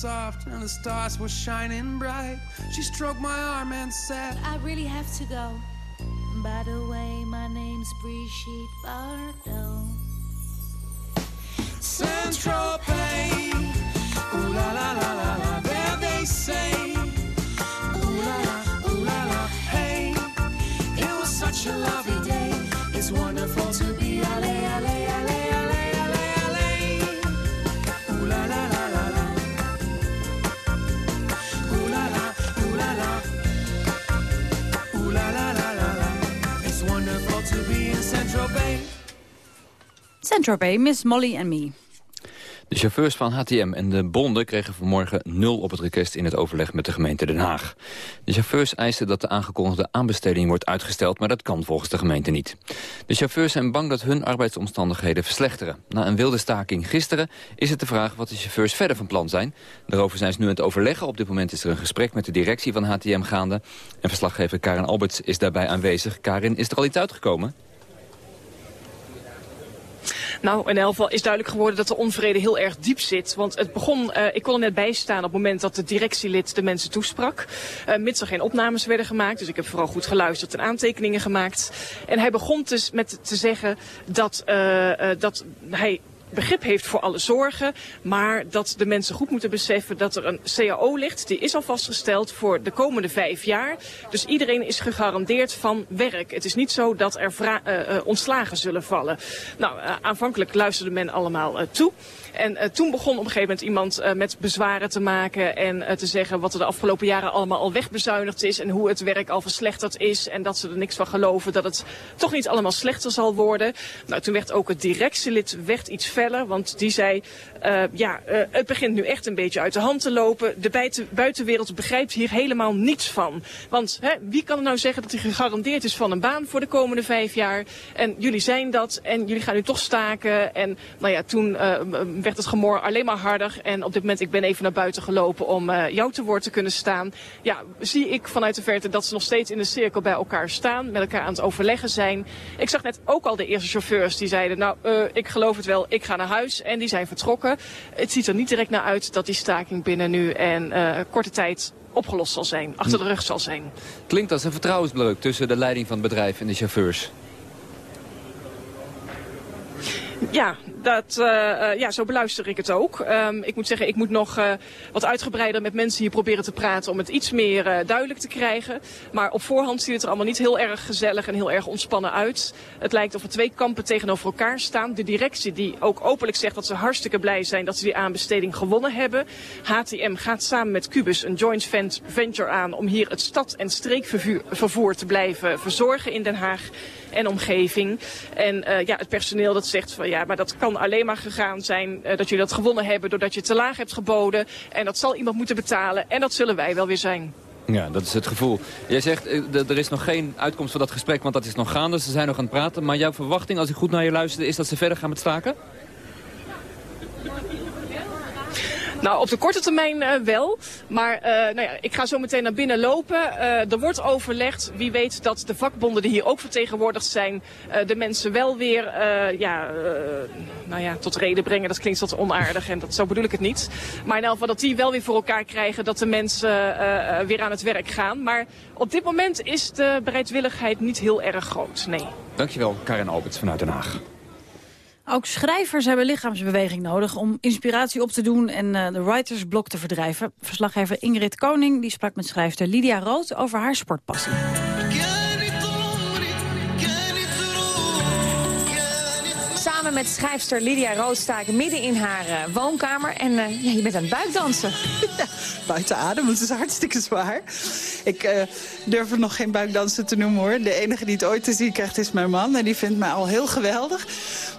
soft and the stars were shining bright. She stroked my arm and said, I really have to go. By the way, my name's Brigitte Bardot. Central Pay. Ooh la la la la la, there they say. Bay, Miss Molly and Me. De chauffeurs van HTM en de bonden kregen vanmorgen nul op het request in het overleg met de gemeente Den Haag. De chauffeurs eisen dat de aangekondigde aanbesteding wordt uitgesteld, maar dat kan volgens de gemeente niet. De chauffeurs zijn bang dat hun arbeidsomstandigheden verslechteren. Na een wilde staking gisteren is het de vraag wat de chauffeurs verder van plan zijn. Daarover zijn ze nu aan het overleggen. Op dit moment is er een gesprek met de directie van HTM gaande. En verslaggever Karin Alberts is daarbij aanwezig. Karin, is er al iets uitgekomen? Nou, in elk geval is duidelijk geworden dat de onvrede heel erg diep zit. Want het begon, eh, ik kon er net bij staan op het moment dat de directielid de mensen toesprak. Eh, mits er geen opnames werden gemaakt. Dus ik heb vooral goed geluisterd en aantekeningen gemaakt. En hij begon dus met te zeggen dat, eh, dat hij begrip heeft voor alle zorgen. Maar dat de mensen goed moeten beseffen dat er een CAO ligt. Die is al vastgesteld voor de komende vijf jaar. Dus iedereen is gegarandeerd van werk. Het is niet zo dat er eh, eh, ontslagen zullen vallen. Nou, eh, aanvankelijk luisterde men allemaal toe. En eh, toen begon op een gegeven moment iemand eh, met bezwaren te maken en eh, te zeggen wat er de afgelopen jaren allemaal al wegbezuinigd is en hoe het werk al verslechterd is en dat ze er niks van geloven dat het toch niet allemaal slechter zal worden. Nou, toen werd ook het directielid werd iets feller, want die zei, ja, het begint nu echt een beetje uit de hand te lopen. De buiten, buitenwereld begrijpt hier helemaal niets van. Want hè, wie kan er nou zeggen dat hij gegarandeerd is van een baan voor de komende vijf jaar? En jullie zijn dat en jullie gaan nu toch staken. En nou ja, toen werd het gemor alleen maar harder. En op dit moment, ik ben even naar buiten gelopen om eh, jou te woord te kunnen staan. Ja, zie ik vanuit de verte dat ze nog steeds in de cirkel bij elkaar staan. Met elkaar aan het overleggen zijn. Ik zag net ook al de eerste chauffeurs die zeiden, nou, eh, ik geloof het wel, ik ga naar huis. En die zijn vertrokken. Het ziet er niet direct naar uit dat die staking binnen nu en eh, korte tijd opgelost zal zijn. Achter de rug zal zijn. Klinkt als een vertrouwensbreuk tussen de leiding van het bedrijf en de chauffeurs. Ja, dat, eh, eh, ja, zo beluister ik het ook. Ehm, ik moet zeggen, ik moet nog eh, wat uitgebreider met mensen hier proberen te praten om het iets meer duidelijk te krijgen. Maar op voorhand ziet het er allemaal niet heel erg gezellig en heel erg ontspannen uit. Het lijkt of er twee kampen tegenover elkaar staan. De directie die ook openlijk zegt dat ze hartstikke blij zijn dat ze die aanbesteding gewonnen hebben. HTM gaat samen met Cubus een joint vent- venture aan om hier het stad- en streekvervoer te blijven verzorgen in Den Haag en omgeving. En eh, ja, het personeel dat zegt van ja, maar dat kan alleen maar gegaan zijn eh, dat jullie dat gewonnen hebben doordat je te laag hebt geboden. En dat zal iemand moeten betalen en dat zullen wij wel weer zijn. Ja, dat is het gevoel. Jij zegt, eh, er is nog geen uitkomst van dat gesprek, want dat is nog gaande. Ze zijn nog aan het praten. Maar jouw verwachting, als ik goed naar je luisterde, is dat ze verder gaan met staken? Nou, op de korte termijn eh, wel. Maar eh, nou ja, ik ga zo meteen naar binnen lopen. Eh, er wordt overlegd. Wie weet dat de vakbonden die hier ook vertegenwoordigd zijn... de mensen wel weer ja, nou ja, tot reden brengen. Dat klinkt wat onaardig en dat, zo bedoel ik het niet. Maar in elk geval dat die wel weer voor elkaar krijgen... dat de mensen weer aan het werk gaan. Maar op dit moment is de bereidwilligheid niet heel erg groot. Nee. Dankjewel, Karin Alberts vanuit Den Haag. Ook schrijvers hebben lichaamsbeweging nodig om inspiratie op te doen en eh, de writersblok te verdrijven. Verslaggever Ingrid Koning die sprak met schrijfster Lydia Rood over haar sportpassie. Samen met schrijfster Lydia Rood sta ik midden in haar eh, woonkamer. En eh, ja, je bent aan het buikdansen. buiten adem, het is hartstikke zwaar. Ik eh, durf het nog geen buikdansen te noemen hoor. De enige die het ooit te zien krijgt is mijn man. En die vindt mij al heel geweldig.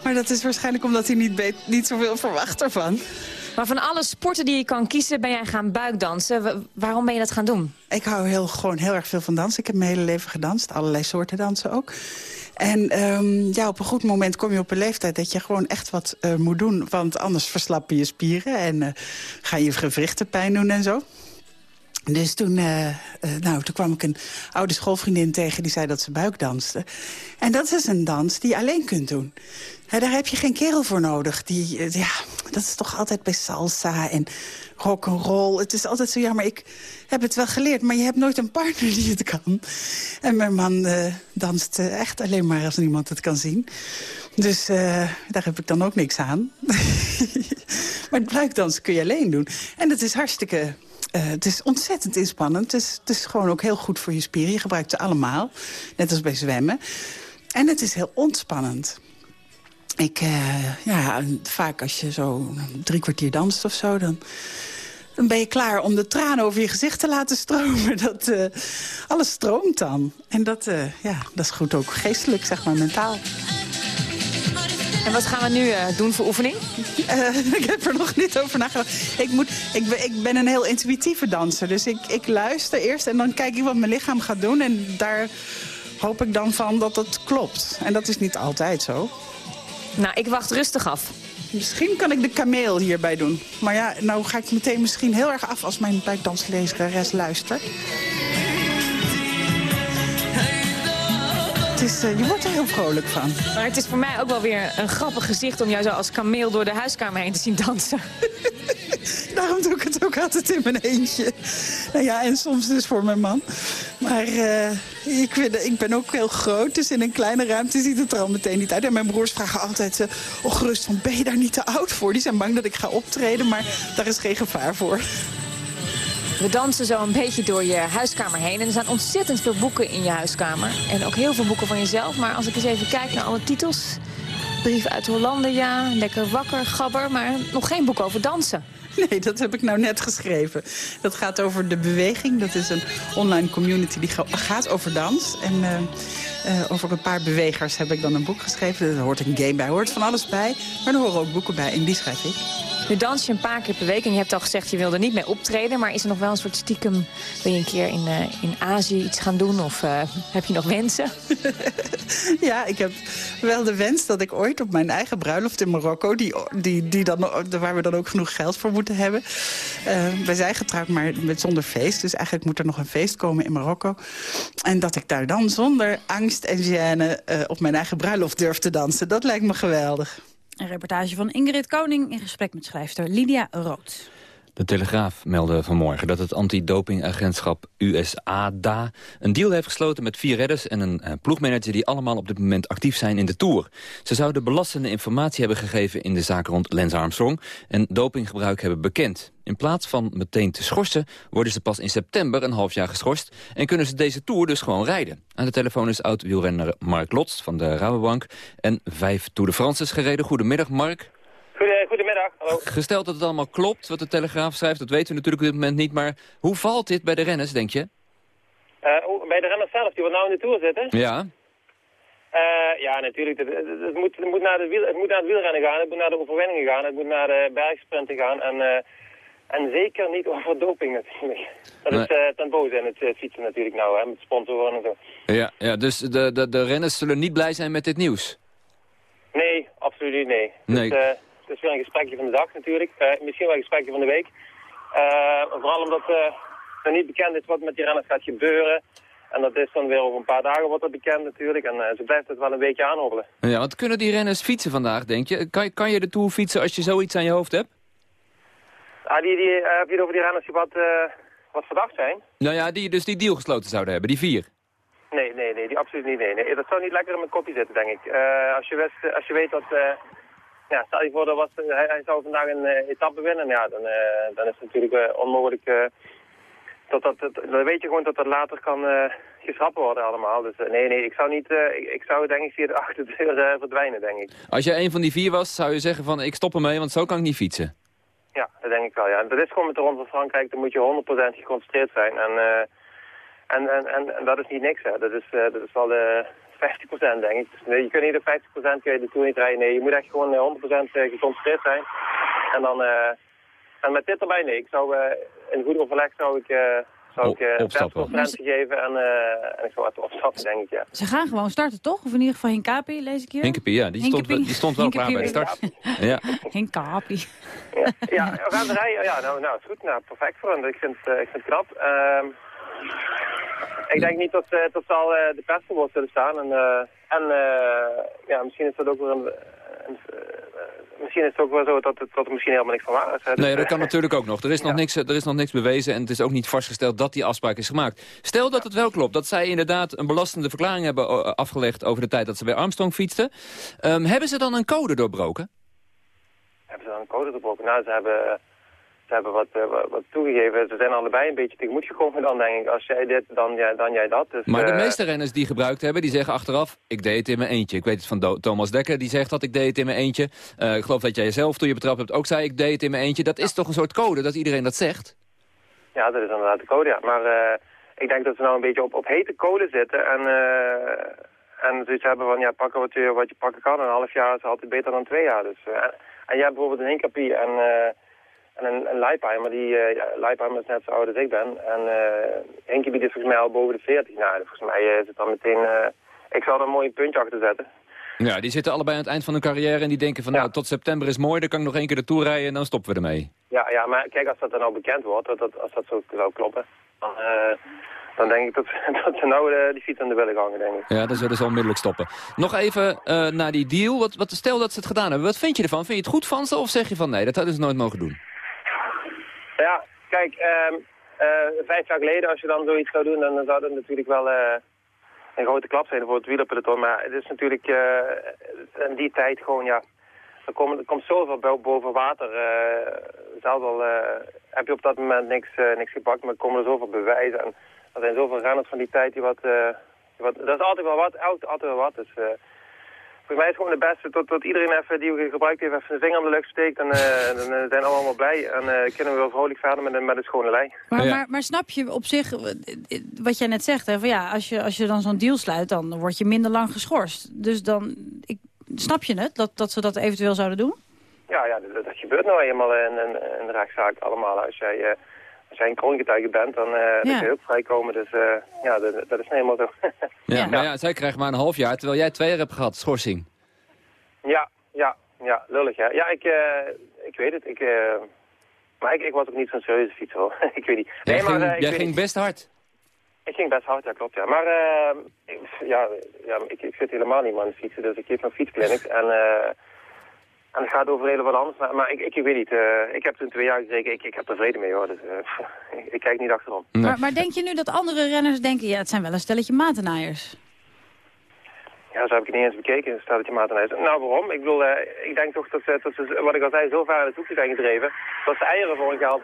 Maar dat is waarschijnlijk omdat hij niet, niet zoveel verwacht ervan. Maar van alle sporten die je kan kiezen ben jij gaan buikdansen. Wa- waarom ben je dat gaan doen? Ik hou heel, gewoon heel erg veel van dansen. Ik heb mijn hele leven gedanst. Allerlei soorten dansen ook. En ehm, ja, op een goed moment kom je op een leeftijd dat je gewoon echt wat eh, moet doen. Want anders verslappen je spieren en eh, gaan je gewrichten pijn doen en zo. Dus toen, eh, eh, nou, toen kwam ik een oude schoolvriendin tegen... die zei dat ze buikdanste. En dat is een dans die je alleen kunt doen. Daar heb je geen kerel voor nodig. Die, eh, ja, dat is toch altijd bij salsa en rock and roll. Het is altijd zo jammer. Ik heb het wel geleerd, maar je hebt nooit een partner die het kan. En mijn man danst echt alleen maar als niemand het kan zien. Dus daar heb ik dan ook niks aan. maar buikdansen kun je alleen doen. En het is hartstikke... eh, het is ontzettend inspannend. Het is, het is gewoon ook heel goed voor je spieren. Je gebruikt ze allemaal, net als bij zwemmen. En het is heel ontspannend. Ik, eh, ja, vaak als je zo drie kwartier danst of zo... dan, dan ben je klaar om de tranen over je gezicht te laten stromen. Dat, eh, alles stroomt dan. En dat, ja, dat is goed ook geestelijk, zeg maar, mentaal. En wat gaan we nu eh, doen voor oefening? Eh, ik heb er nog niet over nagedacht. Ik, moet, ik, ben, ik ben een heel intuïtieve danser. Dus ik, ik luister eerst en dan kijk ik wat mijn lichaam gaat doen. En daar hoop ik dan van dat het klopt. En dat is niet altijd zo. Nou, ik wacht rustig af. Misschien kan ik de kameel hierbij doen. Maar ja, nou ga ik meteen misschien heel erg af als mijn buikdanslezeres luistert. Het is, eh, je wordt er heel vrolijk van. Maar het is voor mij ook wel weer een grappig gezicht... om jou zo als kameel door de huiskamer heen te zien dansen. Daarom doe ik het ook altijd in mijn eentje. Nou ja, en soms dus voor mijn man. Maar eh, ik, vind, ik ben ook heel groot, dus in een kleine ruimte ziet het er al meteen niet uit. En mijn broers vragen altijd, uh, oh gerust, van, ben je daar niet te oud voor? Die zijn bang dat ik ga optreden, maar daar is geen gevaar voor. We dansen zo een beetje door je huiskamer heen. En er zijn ontzettend veel boeken in je huiskamer. En ook heel veel boeken van jezelf. Maar als ik eens even kijk naar alle titels... Brief uit Hollandia, Lekker Wakker, Gabber... maar nog geen boek over dansen. Nee, dat heb ik nou net geschreven. Dat gaat over De Beweging. Dat is een online community die ga- gaat over dans. En eh, eh, over een paar bewegers heb ik dan een boek geschreven. Er hoort een game bij, hoort van alles bij. Maar er horen ook boeken bij en die schrijf ik. Nu dans je een paar keer per week en je hebt al gezegd... je wil er niet mee optreden, maar is er nog wel een soort stiekem... wil je een keer in, eh, in Azië iets gaan doen of eh, heb je nog wensen? Ja, ik heb wel de wens dat ik ooit op mijn eigen bruiloft in Marokko... Die, die, die dan, waar we dan ook genoeg geld voor moeten hebben... eh, wij zijn getrouwd, maar met zonder feest. Dus eigenlijk moet er nog een feest komen in Marokko. En dat ik daar dan zonder angst en gêne... op mijn eigen bruiloft durf te dansen. Dat lijkt me geweldig. Een reportage van Ingrid Koning in gesprek met schrijfster Lydia Rood. De Telegraaf meldde vanmorgen dat het antidopingagentschap USADA... een deal heeft gesloten met vier redders en een eh, ploegmanager... die allemaal op dit moment actief zijn in de Tour. Ze zouden belastende informatie hebben gegeven in de zaak rond Lance Armstrong... en dopinggebruik hebben bekend. In plaats van meteen te schorsen worden ze pas in september een half jaar geschorst... en kunnen ze deze Tour dus gewoon rijden. Aan de telefoon is oud-wielrenner Mark Lots van de Rabobank... en vijf Tour de France is gereden. Goedemiddag, Mark. Goede- Goedemiddag, hallo. Gesteld dat het allemaal klopt, wat de Telegraaf schrijft... dat weten we natuurlijk op dit moment niet, maar hoe valt dit bij de renners, denk je? Eh, bij de renners zelf, die wat nou in de Tour zitten? Ja, Eh, ja, natuurlijk. Het, het- het moet, het, moet naar de wiel, het moet naar het wielrennen gaan, het moet naar de overwinningen gaan, het moet naar de bergsprinten gaan. En, eh, en zeker niet over doping natuurlijk. Dat is ten boze in het fietsen natuurlijk nou, hè, met sponsoren en zo. ja, ja dus de, de, de renners zullen niet blij zijn met dit nieuws. Nee, absoluut niet, nee. Eh, het is weer een gesprekje van de dag natuurlijk. Eh, misschien wel een gesprekje van de week. Eh, vooral omdat eh er niet bekend is wat met die renners gaat gebeuren. En dat is dan weer over een paar dagen wordt dat bekend natuurlijk. En eh, ze blijft het wel een beetje aanhobbelen. Ja, want kunnen die renners fietsen vandaag, denk je? Kan, kan je de Tour fietsen als je zoiets aan je hoofd hebt? Ah, die, die, eh, heb je het over die renners die wat, eh, wat verdacht zijn? Nou ja, die dus die deal gesloten zouden hebben, die vier. Nee, nee, nee, die absoluut niet. Nee, nee. Dat zou niet lekker in mijn kopje zitten, denk ik. Eh, als, je wist, als je weet dat... eh, ja, stel je voor, dat was, hij, hij zou vandaag een eh, etappe winnen. Ja, dan, eh, dan is het natuurlijk eh, onmogelijk... dat, dat, dat, dan weet je gewoon dat dat later kan geschrapt worden allemaal. Dus nee, nee, ik zou niet... ik, ik zou denk ik via de achterdeur verdwijnen, denk ik. Als je een van die vier was, zou je zeggen van ik stop ermee, want zo kan ik niet fietsen. Ja, dat denk ik wel, ja. En dat is gewoon met de Ronde van Frankrijk, dan moet je 100% geconcentreerd zijn. En, en, en, en, en dat is niet niks, hè. Dat is, dat is wel de 50% denk ik. Dus, nee, je kunt niet op 50% kun je de Tour niet rijden. Nee, je moet echt gewoon eh, 100% geconcentreerd zijn. En dan... eh, en met dit erbij, nee. Ik zou, eh, in goed overleg zou ik, eh, Zou ik eh, een persconferentie geven en, eh, en ik zou even opstappen, denk ik, ja. Ze gaan gewoon starten, toch? Of in ieder geval Hinkapi, lees ik hier. Hinkepie, ja, die stond, die stond wel klaar bij de start. Ja. Hinkapi. Ja, we gaan rijden. Ja, nou, nou, is goed. Nou, perfect voor hem. Ik vind, het, eh, ik vind het knap. Ik denk niet dat, eh, dat ze al eh, de persverbod zullen staan. En, eh, en ja, misschien is dat ook weer een... een misschien is het ook wel zo dat, het, dat er misschien helemaal niks van waar is. Dus, Nee, dat kan natuurlijk ook nog. Er is, nog niks, er is nog niks bewezen en het is ook niet vastgesteld dat die afspraak is gemaakt. Stel dat het wel klopt, dat zij inderdaad een belastende verklaring hebben afgelegd over de tijd dat ze bij Armstrong fietsten. Ehm, hebben ze dan een code doorbroken? Hebben ze dan een code gebroken? Nou, ze hebben, ze hebben wat, eh, wat, wat toegegeven. Ze zijn allebei een beetje tegemoet gekomen dan, denk ik. Als jij dit, dan, jij, dan jij dat. Dus, Maar de eh, meeste renners die gebruikt hebben, die zeggen achteraf... ik deed het in mijn eentje. Ik weet het van Do- Thomas Dekker, die zegt dat ik deed het in mijn eentje. Eh, ik geloof dat jij zelf, toen je betrapt hebt, ook zei... ik deed het in mijn eentje. Dat is toch een soort code, dat iedereen dat zegt? Ja, dat is inderdaad de code, ja. Maar ik denk dat ze nou een beetje op, op hete code zitten en, eh, en zoiets hebben van, ja, pakken wat je, wat je pakken kan. Een half jaar is altijd beter dan twee jaar. Dus, en, en jij hebt bijvoorbeeld een Hinkapie en, en een, een Leipheimer, die, eh ja, Leipheimer is net zo oud als ik ben. En eh Hinkapie is volgens mij al boven de 40. Nou, volgens mij eh, is het dan meteen, eh, ik zou er een mooi puntje achter zetten. Ja, die zitten allebei aan het eind van hun carrière... en die denken van, nou, tot september is mooi... dan kan ik nog één keer de Tour rijden en dan stoppen we ermee. Ja, ja, maar kijk, als dat dan nou bekend wordt, dat, dat, als dat zo zou kloppen, dan, eh, dan denk ik dat, dat ze nou eh, die fiets aan de willen hangen, denk ik. Ja, dan zullen ze onmiddellijk stoppen. Nog even eh, naar die deal. Wat, wat, stel dat ze het gedaan hebben. Wat vind je ervan? Vind je het goed van ze? Of zeg je van nee, dat hadden ze nooit mogen doen? Ja, kijk, ehm, eh, vijf jaar geleden, als je dan zoiets zou doen, dan zou dat natuurlijk wel eh, een grote klap zijn voor het wielerpeloton. Maar het is natuurlijk eh, in die tijd gewoon, ja, er komt, er komt zoveel bo- boven water. zelfs al heb je op dat moment niks, niks gepakt, maar er komen er zoveel bewijzen. En er zijn zoveel renners van die tijd die wat... wat dat is altijd wel wat, altijd, wel wat. Dus, Volgens mij is het gewoon het beste tot, tot iedereen even die gebruikt heeft even zijn vinger aan de lucht steekt. En eh, dan eh, zijn allemaal blij. En eh, kunnen we wel vrolijk verder met, een- met een schone lei. Maar, maar, maar snap je op zich, wat jij net zegt, hè, van ja, als je, als je dan zo'n deal sluit, dan word je minder lang geschorst. Dus dan, ik, snap je het, dat, dat ze dat eventueel zouden doen? Ja, ja dat, dat gebeurt nou eenmaal in, in, in de rechtszaak allemaal. Als jij, jij een kroongetuige bent, dan, eh dan kun je ook vrijkomen. Dus eh, ja, dat, dat is nou eenmaal zo. Ja, maar ja, zij krijgen maar een half jaar, terwijl jij twee jaar hebt gehad, schorsing. ja, ja, ja, lullig hè. Ja, ik, eh, ik weet het. Ik, eh, maar ik, ik was ook niet zo'n serieuze fietser hoor. ik weet niet. Jij Nee, maar, ging, ik jij ging niet. best hard. Ik ging best hard, ja klopt ja. Maar eh, ik, ja, ja, ik, ik zit helemaal niet meer aan de fietsen, dus ik geef nog fietsclinics. En, eh, en het gaat over heel wat anders. Maar, maar ik, ik, weet niet, eh, ik heb toen twee jaar gezeten, ik, ik heb er vrede mee hoor. Dus eh, ik, ik kijk niet achterom. Maar, maar denk je nu dat andere renners denken, ja, het zijn wel een stelletje matenaaiers? Ja, zo heb ik het niet eens bekeken, staat het je maat aan Nou, waarom? Ik bedoel, eh, ik denk toch dat, ze- dat ze, wat ik al zei, zo ver in het hoekje zijn gedreven, dat ze eieren voor hun geld,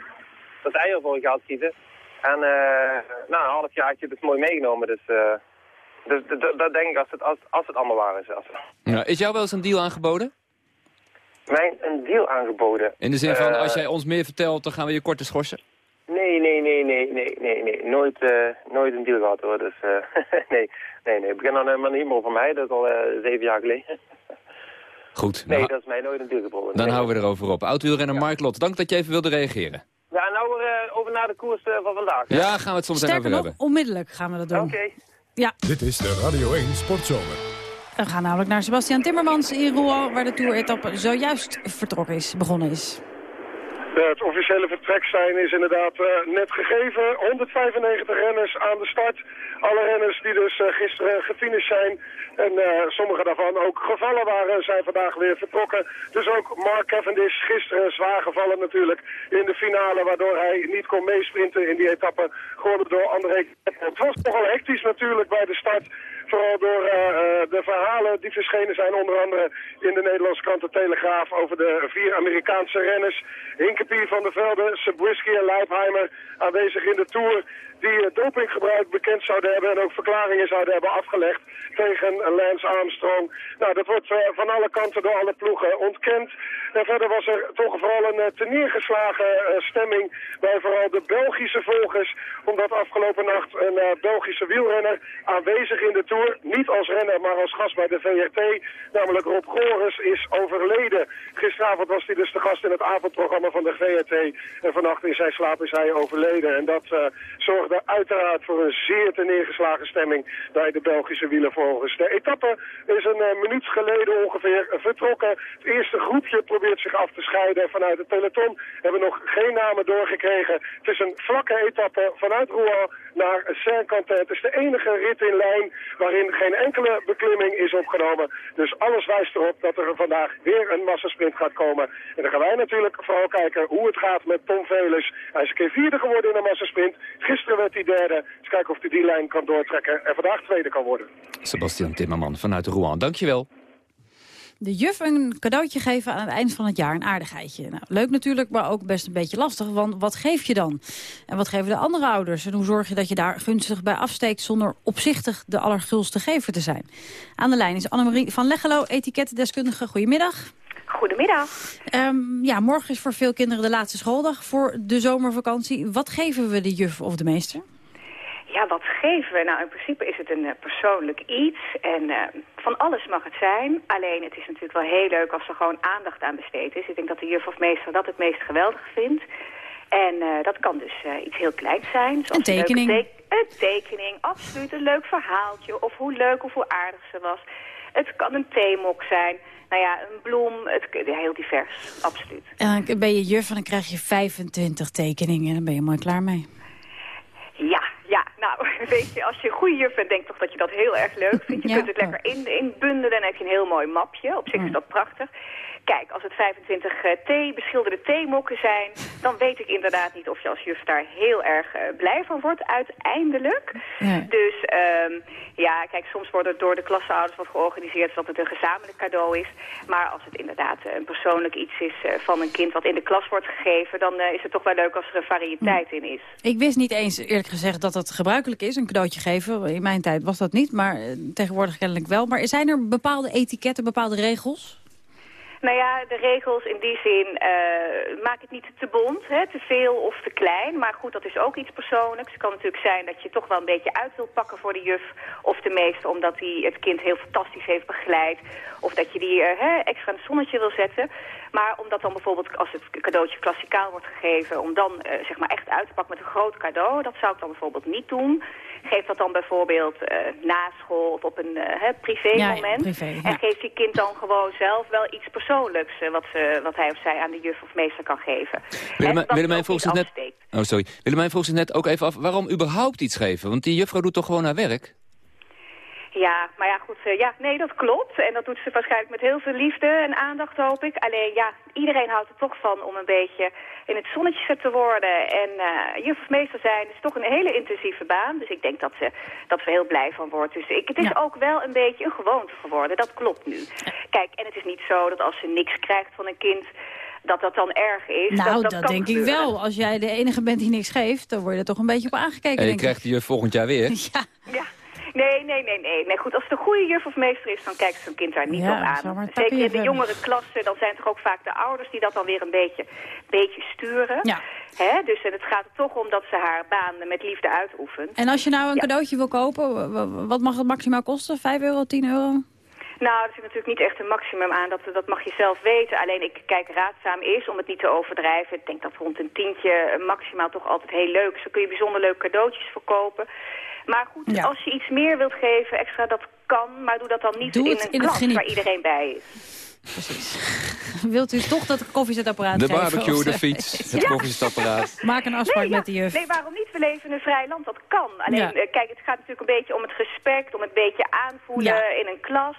dat ze eieren voor hun geld schieten. En eh nou, een half jaartje hebben ze mooi meegenomen, dus, eh, dus dat denk ik als het, als, als het allemaal waar is. Als, Ja, is jou wel eens een deal aangeboden? Mij een deal aangeboden. In de zin van, Eh, als jij ons meer vertelt, dan gaan we je korter schorsen? Nee, nee, nee, nee, nee, nee, nee. Nooit, eh, nooit een deal gehad hoor. Dus eh, nee, nee, nee. Ik begin dan helemaal niet meer van mij. Dat is al zeven jaar geleden. Goed, nee, nou, dat is mij nooit een deal geboden. dan Nee. houden we erover op. Oud-wielrenner Mark Lot, dank dat je even wilde reageren. Ja, nou eh, over naar de koers van vandaag. Ja, gaan we het soms Sterker over nog, hebben. onmiddellijk gaan we dat doen. Oké. Ja, Dit is de Radio 1 Sportzomer. We gaan namelijk naar Sebastian Timmermans in Rouen, waar de Tour-etappe zojuist vertrokken is, begonnen is. Het officiële vertreksein is inderdaad eh, net gegeven. 195 renners aan de start. Alle renners die dus eh, gisteren gefinished zijn. En eh, sommige daarvan ook gevallen waren, zijn vandaag weer vertrokken. Dus ook Mark Cavendish gisteren zwaar gevallen natuurlijk in de finale. Waardoor hij niet kon meesprinten in die etappe. Gewonnen door André. Het was nogal hectisch natuurlijk bij de start. Vooral door eh, eh, de verhalen die verschenen zijn, onder andere in de Nederlandse krant De Telegraaf, over de vier Amerikaanse renners. Hinkepie van der Velde, Sabrisky en Leipheimer aanwezig in de Tour. Die dopinggebruik bekend zouden hebben en ook verklaringen zouden hebben afgelegd tegen Lance Armstrong. Nou, dat wordt eh, van alle kanten door alle ploegen ontkend. En verder was er toch vooral een uh, teneergeslagen uh, stemming bij vooral de Belgische volgers. Omdat afgelopen nacht een uh, Belgische wielrenner aanwezig in de Tour, niet als renner, maar als gast bij de VRT, namelijk Rob Goris, is overleden. Gisteravond was hij dus de gast in het avondprogramma van de VRT. En vannacht in zijn slaap is hij overleden. En dat zorgde uiteraard voor een zeer teneergeslagen stemming bij de Belgische wielervolgers. De etappe is een minuut geleden ongeveer vertrokken. Het eerste groepje probeert zich af te scheiden vanuit het peloton. Hebben nog geen namen doorgekregen. Het is een vlakke etappe vanuit Rouen naar Saint-Quentin. Het is de enige rit in lijn waarin geen enkele beklimming is opgenomen. Dus alles wijst erop dat er vandaag weer een massasprint gaat komen. En dan gaan wij natuurlijk vooral kijken hoe het gaat met Tom Velus. Hij is een keer vierde geworden in een massasprint. Gisteren werd hij derde. Dus kijken of hij die lijn kan doortrekken en vandaag tweede kan worden. Sebastian Timmerman vanuit Rouen. Dankjewel. De juf een cadeautje geven aan het eind van het jaar, een aardigheidje. Nou, leuk natuurlijk, maar ook best een beetje lastig, want wat geef je dan? En wat geven de andere ouders? En hoe zorg je dat je daar gunstig bij afsteekt... zonder opzichtig de allergulste gever te zijn? Aan de lijn is Annemarie van Leggelo, etikettendeskundige. Goedemiddag. Goedemiddag. Um, ja, morgen is voor veel kinderen de laatste schooldag voor de zomervakantie. Wat geven we de juf of de meester? Ja, wat geven we? Nou, in principe is het een uh, persoonlijk iets. En uh, van alles mag het zijn. Alleen het is natuurlijk wel heel leuk als er gewoon aandacht aan besteed is. Ik denk dat de juf of meester dat het meest geweldig vindt. En uh, dat kan dus iets heel kleins zijn. Zoals een tekening. Een, te een tekening, absoluut. Een leuk verhaaltje. Of hoe leuk of hoe aardig ze was. Het kan een theemok zijn. Nou ja, een bloem, het, heel divers, absoluut. En dan ben je juf en dan krijg je 25 tekeningen en dan ben je mooi klaar mee. Weet je, als je een goede juf bent, denk toch dat je dat heel erg leuk vindt. Je Ja, kunt het lekker in, inbundelen, dan heb je een heel mooi mapje. Op zich is dat prachtig. Kijk, als het 25 uh, thee, beschilderde theemokken zijn... dan weet ik inderdaad niet of je als juf daar heel erg uh, blij van wordt uiteindelijk. Ja. Dus um, ja, kijk, soms wordt er door de klasseouders wat georganiseerd... zodat het een gezamenlijk cadeau is. Maar als het inderdaad uh, een persoonlijk iets is van een kind... wat in de klas wordt gegeven... dan is het toch wel leuk als er een variëteit in is. Ik wist niet eens, eerlijk gezegd, dat het gebruikelijk is, een cadeautje geven. In mijn tijd was dat niet, maar eh, tegenwoordig kennelijk wel. Maar zijn er bepaalde etiketten, bepaalde regels? Nou ja, de regels in die zin, uh, maak het niet te bont, hè, te veel of te klein. Maar goed, dat is ook iets persoonlijks. Het kan natuurlijk zijn dat je toch wel een beetje uit wilt pakken voor de juf of de meester... omdat hij het kind heel fantastisch heeft begeleid. Of dat je die uh, hè, extra het zonnetje wil zetten. Maar omdat dan bijvoorbeeld, als het cadeautje klassikaal wordt gegeven... om dan uh, zeg maar echt uit te pakken met een groot cadeau... dat zou ik dan bijvoorbeeld niet doen... Geef dat dan bijvoorbeeld uh, na school of op een uh, privé moment. Ja, ja, privé, ja. En geeft je kind dan gewoon zelf wel iets persoonlijks uh, wat, ze, wat hij of zij aan de juf of meester kan geven. Willemijn, Willemijn vroeg zich net, oh, sorry. Willemijn vroeg zich net ook even af, waarom überhaupt iets geven? Want die juffrouw doet toch gewoon haar werk? Ja, maar ja, goed, uh, ja, nee, dat klopt. En dat doet ze waarschijnlijk met heel veel liefde en aandacht, hoop ik. Alleen, ja, iedereen houdt er toch van om een beetje in het zonnetje te worden. En uh, juf of meester zijn is toch een hele intensieve baan. Dus ik denk dat ze, dat ze heel blij van wordt. Dus ik, het is ja. ook wel een beetje een gewoonte geworden. Dat klopt nu. Kijk, en het is niet zo dat als ze niks krijgt van een kind dat dat dan erg is. Nou, dat, dat, dat denk gebeuren. ik wel. Als jij de enige bent die niks geeft, dan word je er toch een beetje op aangekeken. En je krijgt je volgend jaar weer. Ja. ja. Nee, nee, nee, nee, nee. Goed, als het een goede juf of meester is, dan kijkt zo'n kind daar niet ja, op aan. Zeker in de jongere klassen, dan zijn toch ook vaak de ouders die dat dan weer een beetje, beetje sturen. Ja. Hè? Dus en het gaat er toch om dat ze haar baan met liefde uitoefent. En als je nou een ja. cadeautje wil kopen, wat mag het maximaal kosten? 5 euro, 10 euro? Nou, er zit natuurlijk niet echt een maximum aan. Dat, dat mag je zelf weten. Alleen ik kijk raadzaam is om het niet te overdrijven. Ik denk dat rond een tientje maximaal toch altijd heel leuk is. Dan kun je bijzonder leuke cadeautjes verkopen. Maar goed, ja. als je iets meer wilt geven, extra, dat kan. Maar doe dat dan niet doe in een in klas waar iedereen bij is. Precies. Wilt u toch dat koffiezetapparaat De geven, barbecue, de fiets, het ja. koffiezetapparaat. Maak een afspraak nee, ja. met de juf. Nee, waarom niet? We leven in een vrij land, dat kan. Alleen, ja. uh, kijk, het gaat natuurlijk een beetje om het respect, om het beetje aanvoelen in een klas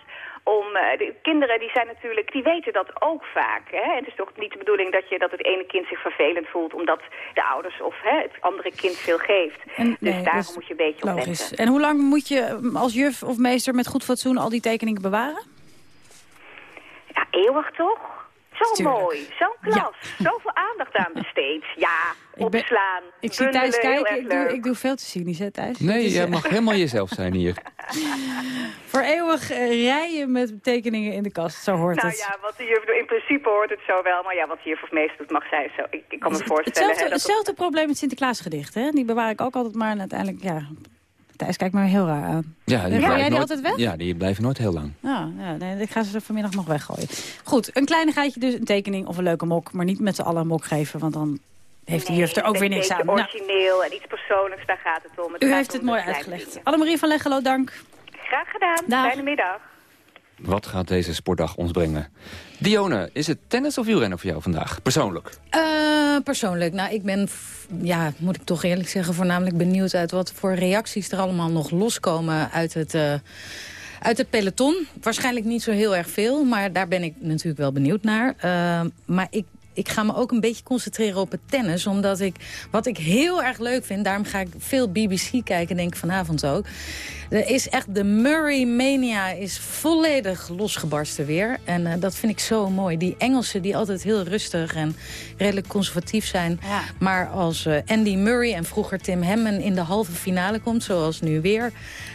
om uh, de kinderen die zijn natuurlijk die weten dat ook vaak hè? Het is toch niet de bedoeling dat je dat het ene kind zich vervelend voelt omdat de ouders of hè, het andere kind veel geeft en, dus nee, daarom dus moet je een beetje logisch. opletten en hoe lang moet je als juf of meester met goed fatsoen al die tekeningen bewaren ja eeuwig toch Zo Tuurlijk. mooi, zo'n klas. Zoveel aandacht aan besteed. Ja, opslaan, Ik zie Thijs kijken, ik doe, ik doe veel te cynisch, hè Thijs? Het Nee, is, jij mag helemaal jezelf zijn hier. Voor eeuwig eh, rijden met tekeningen in de kast, zo hoort Nou het. ja, wat doet, in principe hoort het zo wel. Maar ja, wat de juf of meester doet, mag zij zo. Ik, ik kan me voorstellen... Hetzelfde, hè, dat hetzelfde probleem met Sinterklaasgedicht, hè? Die bewaar ik ook altijd maar en uiteindelijk, ja... Thijs kijkt me heel raar aan. Ja, jij die nooit- altijd weg? Ja, die blijven nooit heel lang. Ja, ja nee, ik ga ze vanmiddag nog weggooien. Goed, een kleinigheidje dus, een tekening of een leuke mok. Maar niet met z'n allen een mok geven, want dan heeft de juf er ook weer niks aan. Nou, origineel en iets persoonlijks, daar gaat het om. Het u heeft het mooi uitgelegd. Annemarie van Leggelo, dank. Graag gedaan. Dag. Fijne middag. Wat gaat deze sportdag ons brengen? Dione, is het tennis of wielrennen voor jou vandaag? Persoonlijk. Eh, persoonlijk, nou, ik ben, ja, moet ik toch eerlijk zeggen, voornamelijk benieuwd uit wat voor reacties er allemaal nog loskomen uit het, eh, uit het peloton. Waarschijnlijk niet zo heel erg veel, maar daar ben ik natuurlijk wel benieuwd naar. Eh, maar ik, ik ga me ook een beetje concentreren op het tennis, omdat ik, wat ik heel erg leuk vind, daarom ga ik veel BBC kijken, denk ik vanavond ook. Er is echt, de Murray Mania is volledig losgebarsten weer. En eh, dat vind ik zo mooi. Die Engelsen die altijd heel rustig en redelijk conservatief zijn. Maar als eh, Andy Murray en vroeger Tim Hammond in de halve finale komt, zoals nu weer...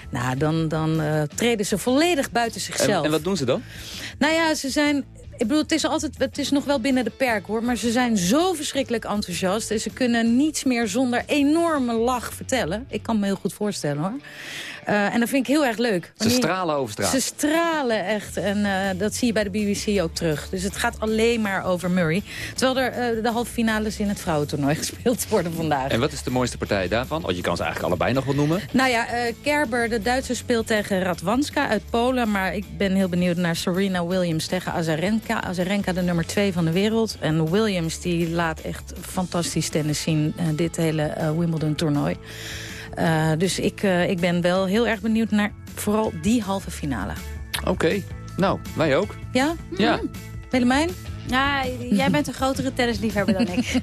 Nou, dan, dan eh, treden ze volledig buiten En, zichzelf. en wat doen ze dan? Nou ja, ze zijn... Ik bedoel, het is, altijd, het is nog wel binnen de perk, hoor. Maar ze zijn zo verschrikkelijk enthousiast. En ze kunnen niets meer zonder enorme lach vertellen. Ik kan me heel goed voorstellen, hoor. Eh, en dat vind ik heel erg leuk. Ze stralen over straat. Ze stralen echt. En eh, dat zie je bij de BBC ook terug. Dus het gaat alleen maar over Murray. Terwijl er eh, de halve finales in het vrouwentoernooi gespeeld worden vandaag. En wat is de mooiste partij daarvan? Oh, je kan ze eigenlijk allebei nog wel noemen. Nou ja, Kerber, de Duitser, speelt tegen Radwanska uit Polen. Maar ik ben heel benieuwd naar Serena Williams tegen Azarenka. Azarenka de nummer 2 van de wereld. En Williams die laat echt fantastisch tennis zien. dit hele eh, Wimbledon-toernooi. Eh, dus ik, eh, ik ben wel heel erg benieuwd naar vooral die halve finale. Oké, nou, wij ook. Ja? Ja. Willemijn? Ja, jij bent een grotere tennisliefhebber dan ik.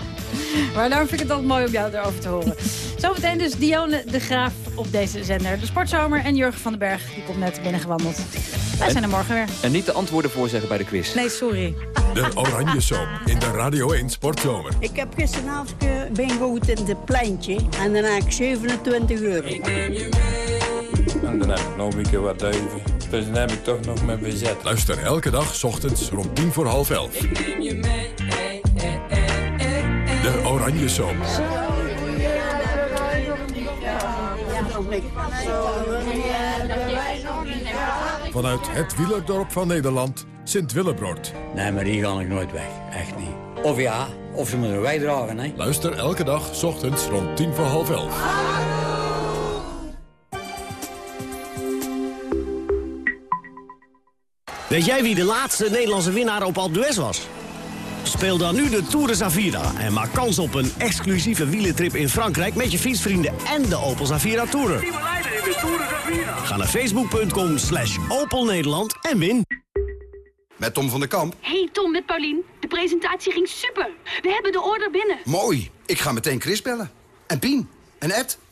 maar daarom vind ik het altijd mooi om jou erover te horen. Zometeen dus Dione de Graaf op deze zender. De Sportzomer en Jurgen van den Berg, die komt net binnengewandeld. Wij zijn er morgen weer. En niet de antwoorden voorzeggen bij de quiz. Nee, sorry. De Oranje Soap in de Radio 1 Sportzomer. Ik heb gisteravond eh, bingo in het pleintje en dan heb ik 27 euro. Ik neem je En dan heb ik nog een keer wat duiven. Dus dan heb ik toch nog mijn bezet. Luister elke dag 's ochtends rond tien voor half elf. De Oranje Soap. Vanuit het wielerdorp van Nederland, Sint-Willebroord. Nee, maar hier ga ik nooit weg. Echt niet. Of ja, of ze moeten wij dragen, hè. Luister elke dag 's ochtends rond tien voor half elf. Weet jij wie de laatste Nederlandse winnaar op Alpe d'Huez was? Speel dan nu de Tour de Zavira en maak kans op een exclusieve wielentrip in Frankrijk... met je fietsvrienden en de Opel Zavira Tourer. Ga naar facebook.com slash Opel Nederland en win. Met Tom van der Kamp. Hey Tom, met Paulien. De presentatie ging super. We hebben de order binnen. Mooi. Ik ga meteen Chris bellen. En Pien. En Ed.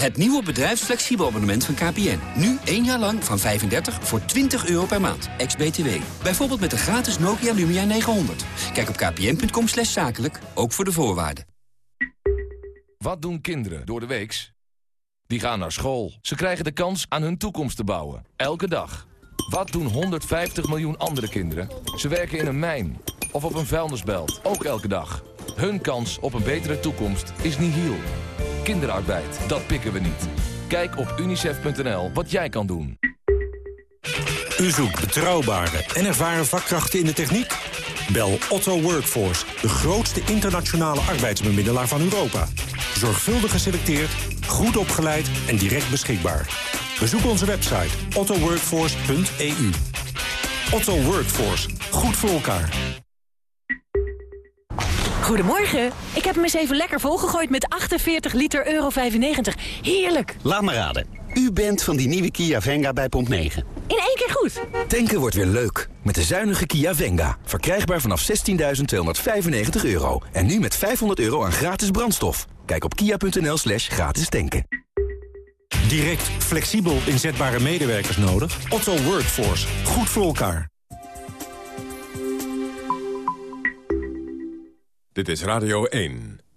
Het nieuwe bedrijfsflexibel abonnement van KPN. Nu één jaar lang van 35 voor 20 euro per maand. Ex-BTW. Bijvoorbeeld met de gratis Nokia Lumia 900. Kijk op kpn.com slash zakelijk, ook voor de voorwaarden. Wat doen kinderen door de weeks? Die gaan naar school. Ze krijgen de kans aan hun toekomst te bouwen. Elke dag. Wat doen 150 miljoen andere kinderen? Ze werken in een mijn of op een vuilnisbelt. Ook elke dag. Hun kans op een betere toekomst is nihil. Kinderarbeid, dat pikken we niet. Kijk op unicef.nl wat jij kan doen. U zoekt betrouwbare en ervaren vakkrachten in de techniek? Bel Otto Workforce, de grootste internationale arbeidsbemiddelaar van Europa. Zorgvuldig geselecteerd, goed opgeleid en direct beschikbaar. Bezoek onze website ottoworkforce.eu. Otto Workforce, goed voor elkaar. Goedemorgen. Ik heb hem eens even lekker volgegooid met 48 liter euro 95. Heerlijk. Laat me raden. U bent van die nieuwe Kia Venga bij Pomp 9. In één keer goed. Tanken wordt weer leuk. Met de zuinige Kia Venga. Verkrijgbaar vanaf 16.295 euro. En nu met 500 euro aan gratis brandstof. Kijk op kia.nl slash gratis tanken. Direct, flexibel inzetbare medewerkers nodig? Otto Workforce. Goed voor elkaar. Dit is Radio 1.